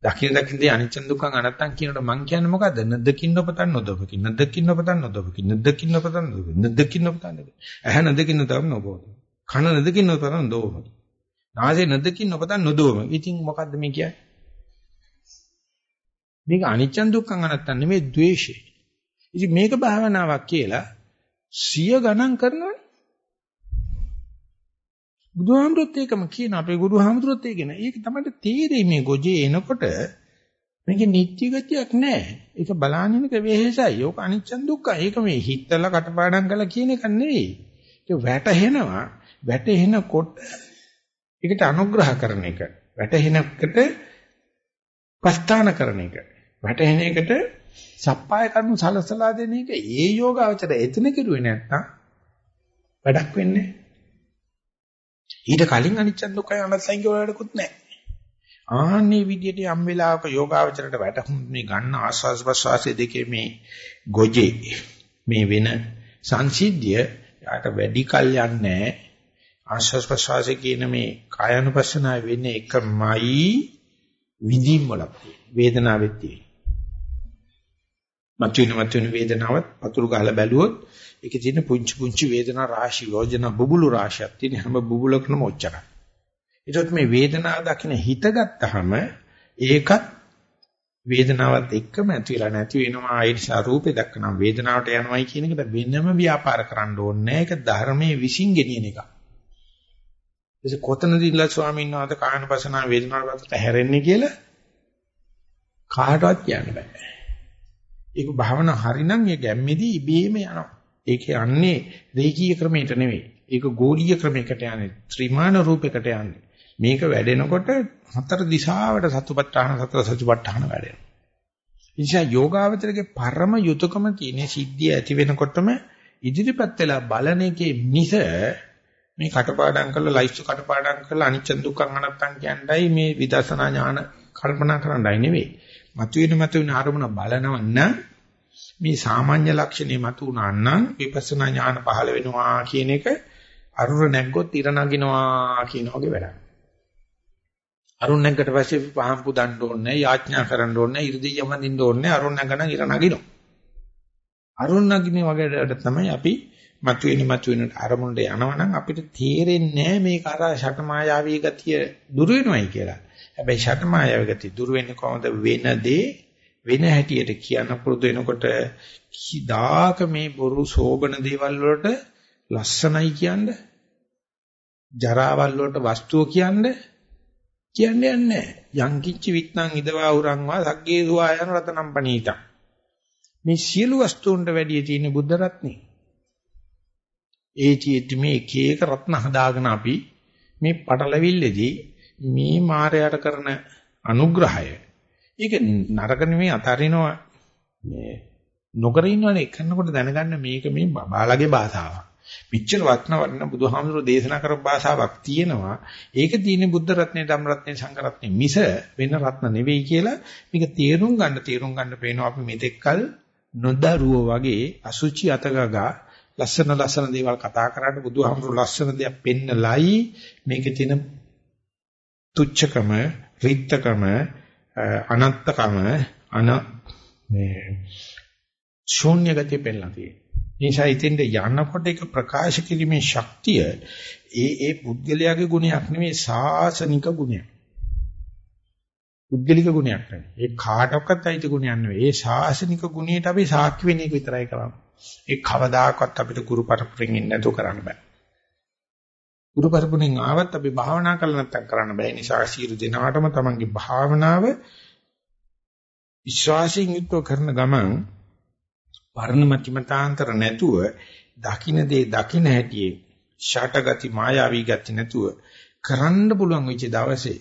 දකින දකින අනිත්‍ය දුක්ඛ අනත්තම් කියනකොට මං කියන්නේ මොකද්ද? නදකින් නොපතන් නොදොබකින් නදකින් නොපතන් නොදොබකින් නදකින් නොපතන් නොදොබකින් නදකින් නොපතන් ඇහැ නදකින් නොතම නොබෝද. කන නදකින් නොපතන් නොදොබකින්. නාසය නදකින් නොපතන් නොදොබකින්. ඉතින් මොකද්ද මේ කියන්නේ? මේක අනිච්ච දුක්ඛං අනත්තන් නෙමෙයි ද්වේෂය. ඉතින් මේක භාවනාවක් කියලා සිය ගණන් කරනවනේ. බුදුහාමුදුරුත් ඒකම කියන අපේ ගුරුහාමුදුරුත් ඒකන. ඒක තමයි තේරෙන්නේ මේ ගොජේ එනකොට මේකේ නිත්‍ය ගතියක් නැහැ. ඒක බලානිනක වෙහෙසයි. ඕක අනිච්චන් දුක්ඛ. ඒක මේ හිතලා කටපාඩම් කරලා කියන එක නෙවෙයි. ඒක වැටහෙනවා. වැටෙනකොට ඒකට අනුග්‍රහ කරන එක. වැටෙනකට පස්ථාන කරන එක. වැටෙන එකට සප්පාය කරුණු සලසලා දෙන එක ඒ යෝගාවචර එතන කිරුවේ නැත්තම් වැඩක් වෙන්නේ ඊට කලින් අනිච්ච දුක්ඛය අනස්සයින් කියලාකුත් නැහැ. ආන්නේ විදිහට යම් වෙලාවක යෝගාවචරයට වැටහුම් මේ ගන්න ආස්වාස් ප්‍රස්වාසයේ දෙකේ මේ ගොජේ මේ වෙන සංසිද්ධිය යාට වැඩි කල් යන්නේ ආස්වාස් ප්‍රස්වාසයේ කියන මේ කායानुපස්සනාව වෙන්නේ එකමයි විඳීම් වල වේදනාවෙත් තියෙන. මතුවෙන මතුවෙන වේදනාවත් පතුරු ගහලා බැලුවොත් ඒකේ තියෙන පුංචි පුංචි වේදනා රාශි යෝජන බුබුලු රාශියක් තියෙන හැම බුබුලකම ඔච්චරයි. ඒකත් මේ වේදනාව දකින්න හිත ගත්තාම ඒකත් වේදනාවත් එක්කම ඇති වෙලා නැති වෙනවා ඒ නිසා රූපේ දක්කනම් වේදනාවට යනවයි කියන එකට වෙනම ව්‍යාපාර කරන්න ඕනේ ඒක ධර්මයේ විශ්ින් ගෙනියන එක. එසේ කොතනදීලා ස්වාමීන් වහන්සේ කායනපසනා වේදනාවට හැරෙන්නේ කියලා කාටවත් කියන්න බෑ. ඒක භාවනා හරිනම් ඒ ගැම්මේදී ඉබේම යනවා. ඒක යන්නේ රේකී ක්‍රමයකට නෙවෙයි. ඒක ගෝලීය ක්‍රමයකට යන්නේ. ත්‍රිමාන රූපයකට යන්නේ. මේක වැඩෙනකොට හතර දිශාවට සතුපට්ඨාන සතර සතුපට්ඨාන වැඩෙනවා. නිසා යෝගාවචරයේ පරම යුතුයකම තියෙන සිද්ධිය ඇති වෙනකොටම ඉදිරිපත් වෙලා බලන එකේ මිස මේ කටපාඩම් කරලා ලයිස්තු කටපාඩම් කරලා අනිච්ච දුක්ඛ අනත්තං කියන්නයි මේ විදර්ශනා ඥාන කල්පනා කරන්නයි නෙවෙයි. මතුවෙන මතුවෙන අරමුණ බලනව නම් මේ සාමාන්‍ය ලක්ෂණේ මතුණා නම් විපස්සනා ඥාන පහළ වෙනවා කියන එක අරුර නැග්ගොත් ඉර නගිනවා කියන වගේ වැඩක්. අරුණ නැග්ගට පස්සේ පහන් පුදන්න ඕනේ, යාඥා කරන්න ඕනේ, 이르දී යමදින්න ඕනේ, අරුණ නැගන ඉර නගිනවා. අරුණ නගිනේ වගේ තමයි අපි මතුවෙන මතුවෙන අරමුණට යනවනම් අපිට තේරෙන්නේ මේක අර ෂටමායාවී ගතිය දුර වෙනවයි කියලා. හැබැයි ෂටමායාවී ගතිය දුර වෙන්නේ කොහොමද වෙනදී වෙන හැටියට කියන්න පුරුදු වෙනකොට කිදාක මේ බොරු සෝබන දේවල් වලට ලස්සනයි කියන්නේ ජරාවල් වලට වස්තුව කියන්නේ කියන්නේ නැහැ. යං කිච්චි විත්නං ඉදවා උරංවා සග්ගේ සුවා යන රතනම් පණීතං. මේ සියලු වස්තුන්ට වැඩිය තියෙන බුද්ධ රත්නේ. ඒ චීත් මේ එක එක රත්න හදාගෙන අපි මේ පටලවිල්ලේදී මේ මායයට කරන අනුග්‍රහය ඒක නරක නෙමෙයි අතරිනවා මේ නොකර ඉන්නවනේ කරනකොට දැනගන්න මේක මේ බාලගේ භාෂාවක්. පිච්චර වටන වටන බුදුහාමුදුරෝ දේශනා කරපු භාෂාවක් තියෙනවා. ඒක තියෙන්නේ බුද්ධ රත්නේ, ධම්ම රත්නේ, සංඝ රත්නේ මිස වෙන රත්න නෙවෙයි කියලා මේක තේරුම් ගන්න තේරුම් ගන්න පේනවා අපි මෙතෙක්කල් නොදරුව වගේ අසුචි අතගගා ලස්සන ලස්සන දේවල් කතා කරාට බුදුහාමුදුරෝ ලස්සන දෙයක් පෙන්නලයි මේකේ තියෙන තුච්චකම, රිත්තකම, අනත්තකම, අන මේ ශූන්‍ය ගතිය පෙන්නලා තියෙනවා. නිසා ඉතින්ද යනකොට ඒක ප්‍රකාශ කිරීමේ ශක්තිය ඒ ඒ පුද්ගලයාගේ ගුණයක් නෙමෙයි සාසනික ගුණයක්. පුද්ගලික ගුණයක් නෙමෙයි. ඒ කාටවත් අයිති ගුණයක් නෙමෙයි. ඒ සාසනික ගුණයට අපි සාක්ෂි වෙන එක විතරයි කරන්නේ. ඒ කවදාකවත් අපිට ගුරු පරපුරෙන් ඉන්න නැතුව කරන්න බෑ. ගුරු පරපුරෙන් ආවත් අපි භාවනා කළා නැත්නම් කරන්න බෑ. නිසා සියලු දෙනාටම තමන්ගේ භාවනාව විශ්වාසයෙන් යුක්තව කරන ගමන් වර්ණ මතිමතාන්තර නැතුව දකින්න දේ දකින්න හැටියේ ෂටගති මායාවී ගති නැතුව කරන්න පුළුවන් වෙච්ච දවසේ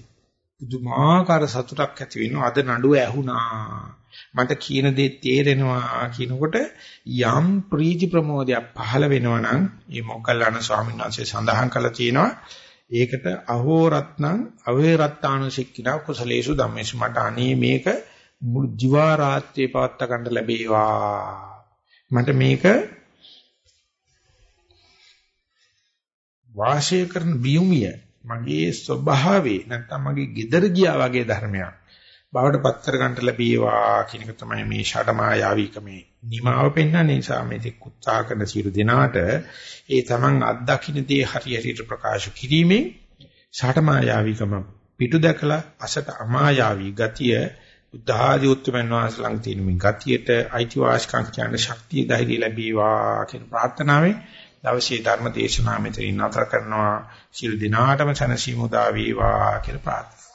පුදුමාකාර සතුටක් ඇති වෙනවා අද නඩුව ඇහුණා මට කියන දේ තේරෙනවා කියනකොට යම් ප්‍රීති ප්‍රමෝදයක් පහළ වෙනවා නම් මේ මොග්ගල්ලාන ස්වාමීන් වහන්සේ සඳහන් කළා තියෙනවා ඒකට අහෝ රත්නං අවේ රත්තානුසික්කිනා කුසලේසු ධම්මේසු. මට අනේ මේක මුළු ජීවා රාත්‍රියේ පවත්ත ගන්න ලැබේවා. මට මේක වාසය කරන බියුමිය මගේ ස්වභාවේ නැත්නම් මගේ gedara ගියා වගේ ධර්මයක්. බවට පත් කර ගන්නට ලැබේවා කියන එක තමයි මේ ෂඩමායාවිකමේ නිමාව පෙන්වන්නේ නිසා මේ උත්සාහ කරන සියලු දෙනාට ඒ තමන් අත්දකින්න දේ හරියට ප්‍රකාශ කිරීමෙන් ෂඩමායාවිකම පිටු දැකලා අසට අමායාවී ගතිය බුද්ධ ආදී උත්තරමන් වහන්සේ ළඟ තියෙන මේ ගතියට අයිතිවාසිකම් කියන ශක්තිය ධෛර්යය ලැබීවා කියන ප්‍රාර්ථනාවෙන් දවසේ ධර්ම දේශනාව මෙතනින් නතර කරනවා. සියලු දිනාටම සනසීමු දා වේවා කියලා ප්‍රාර්ථනා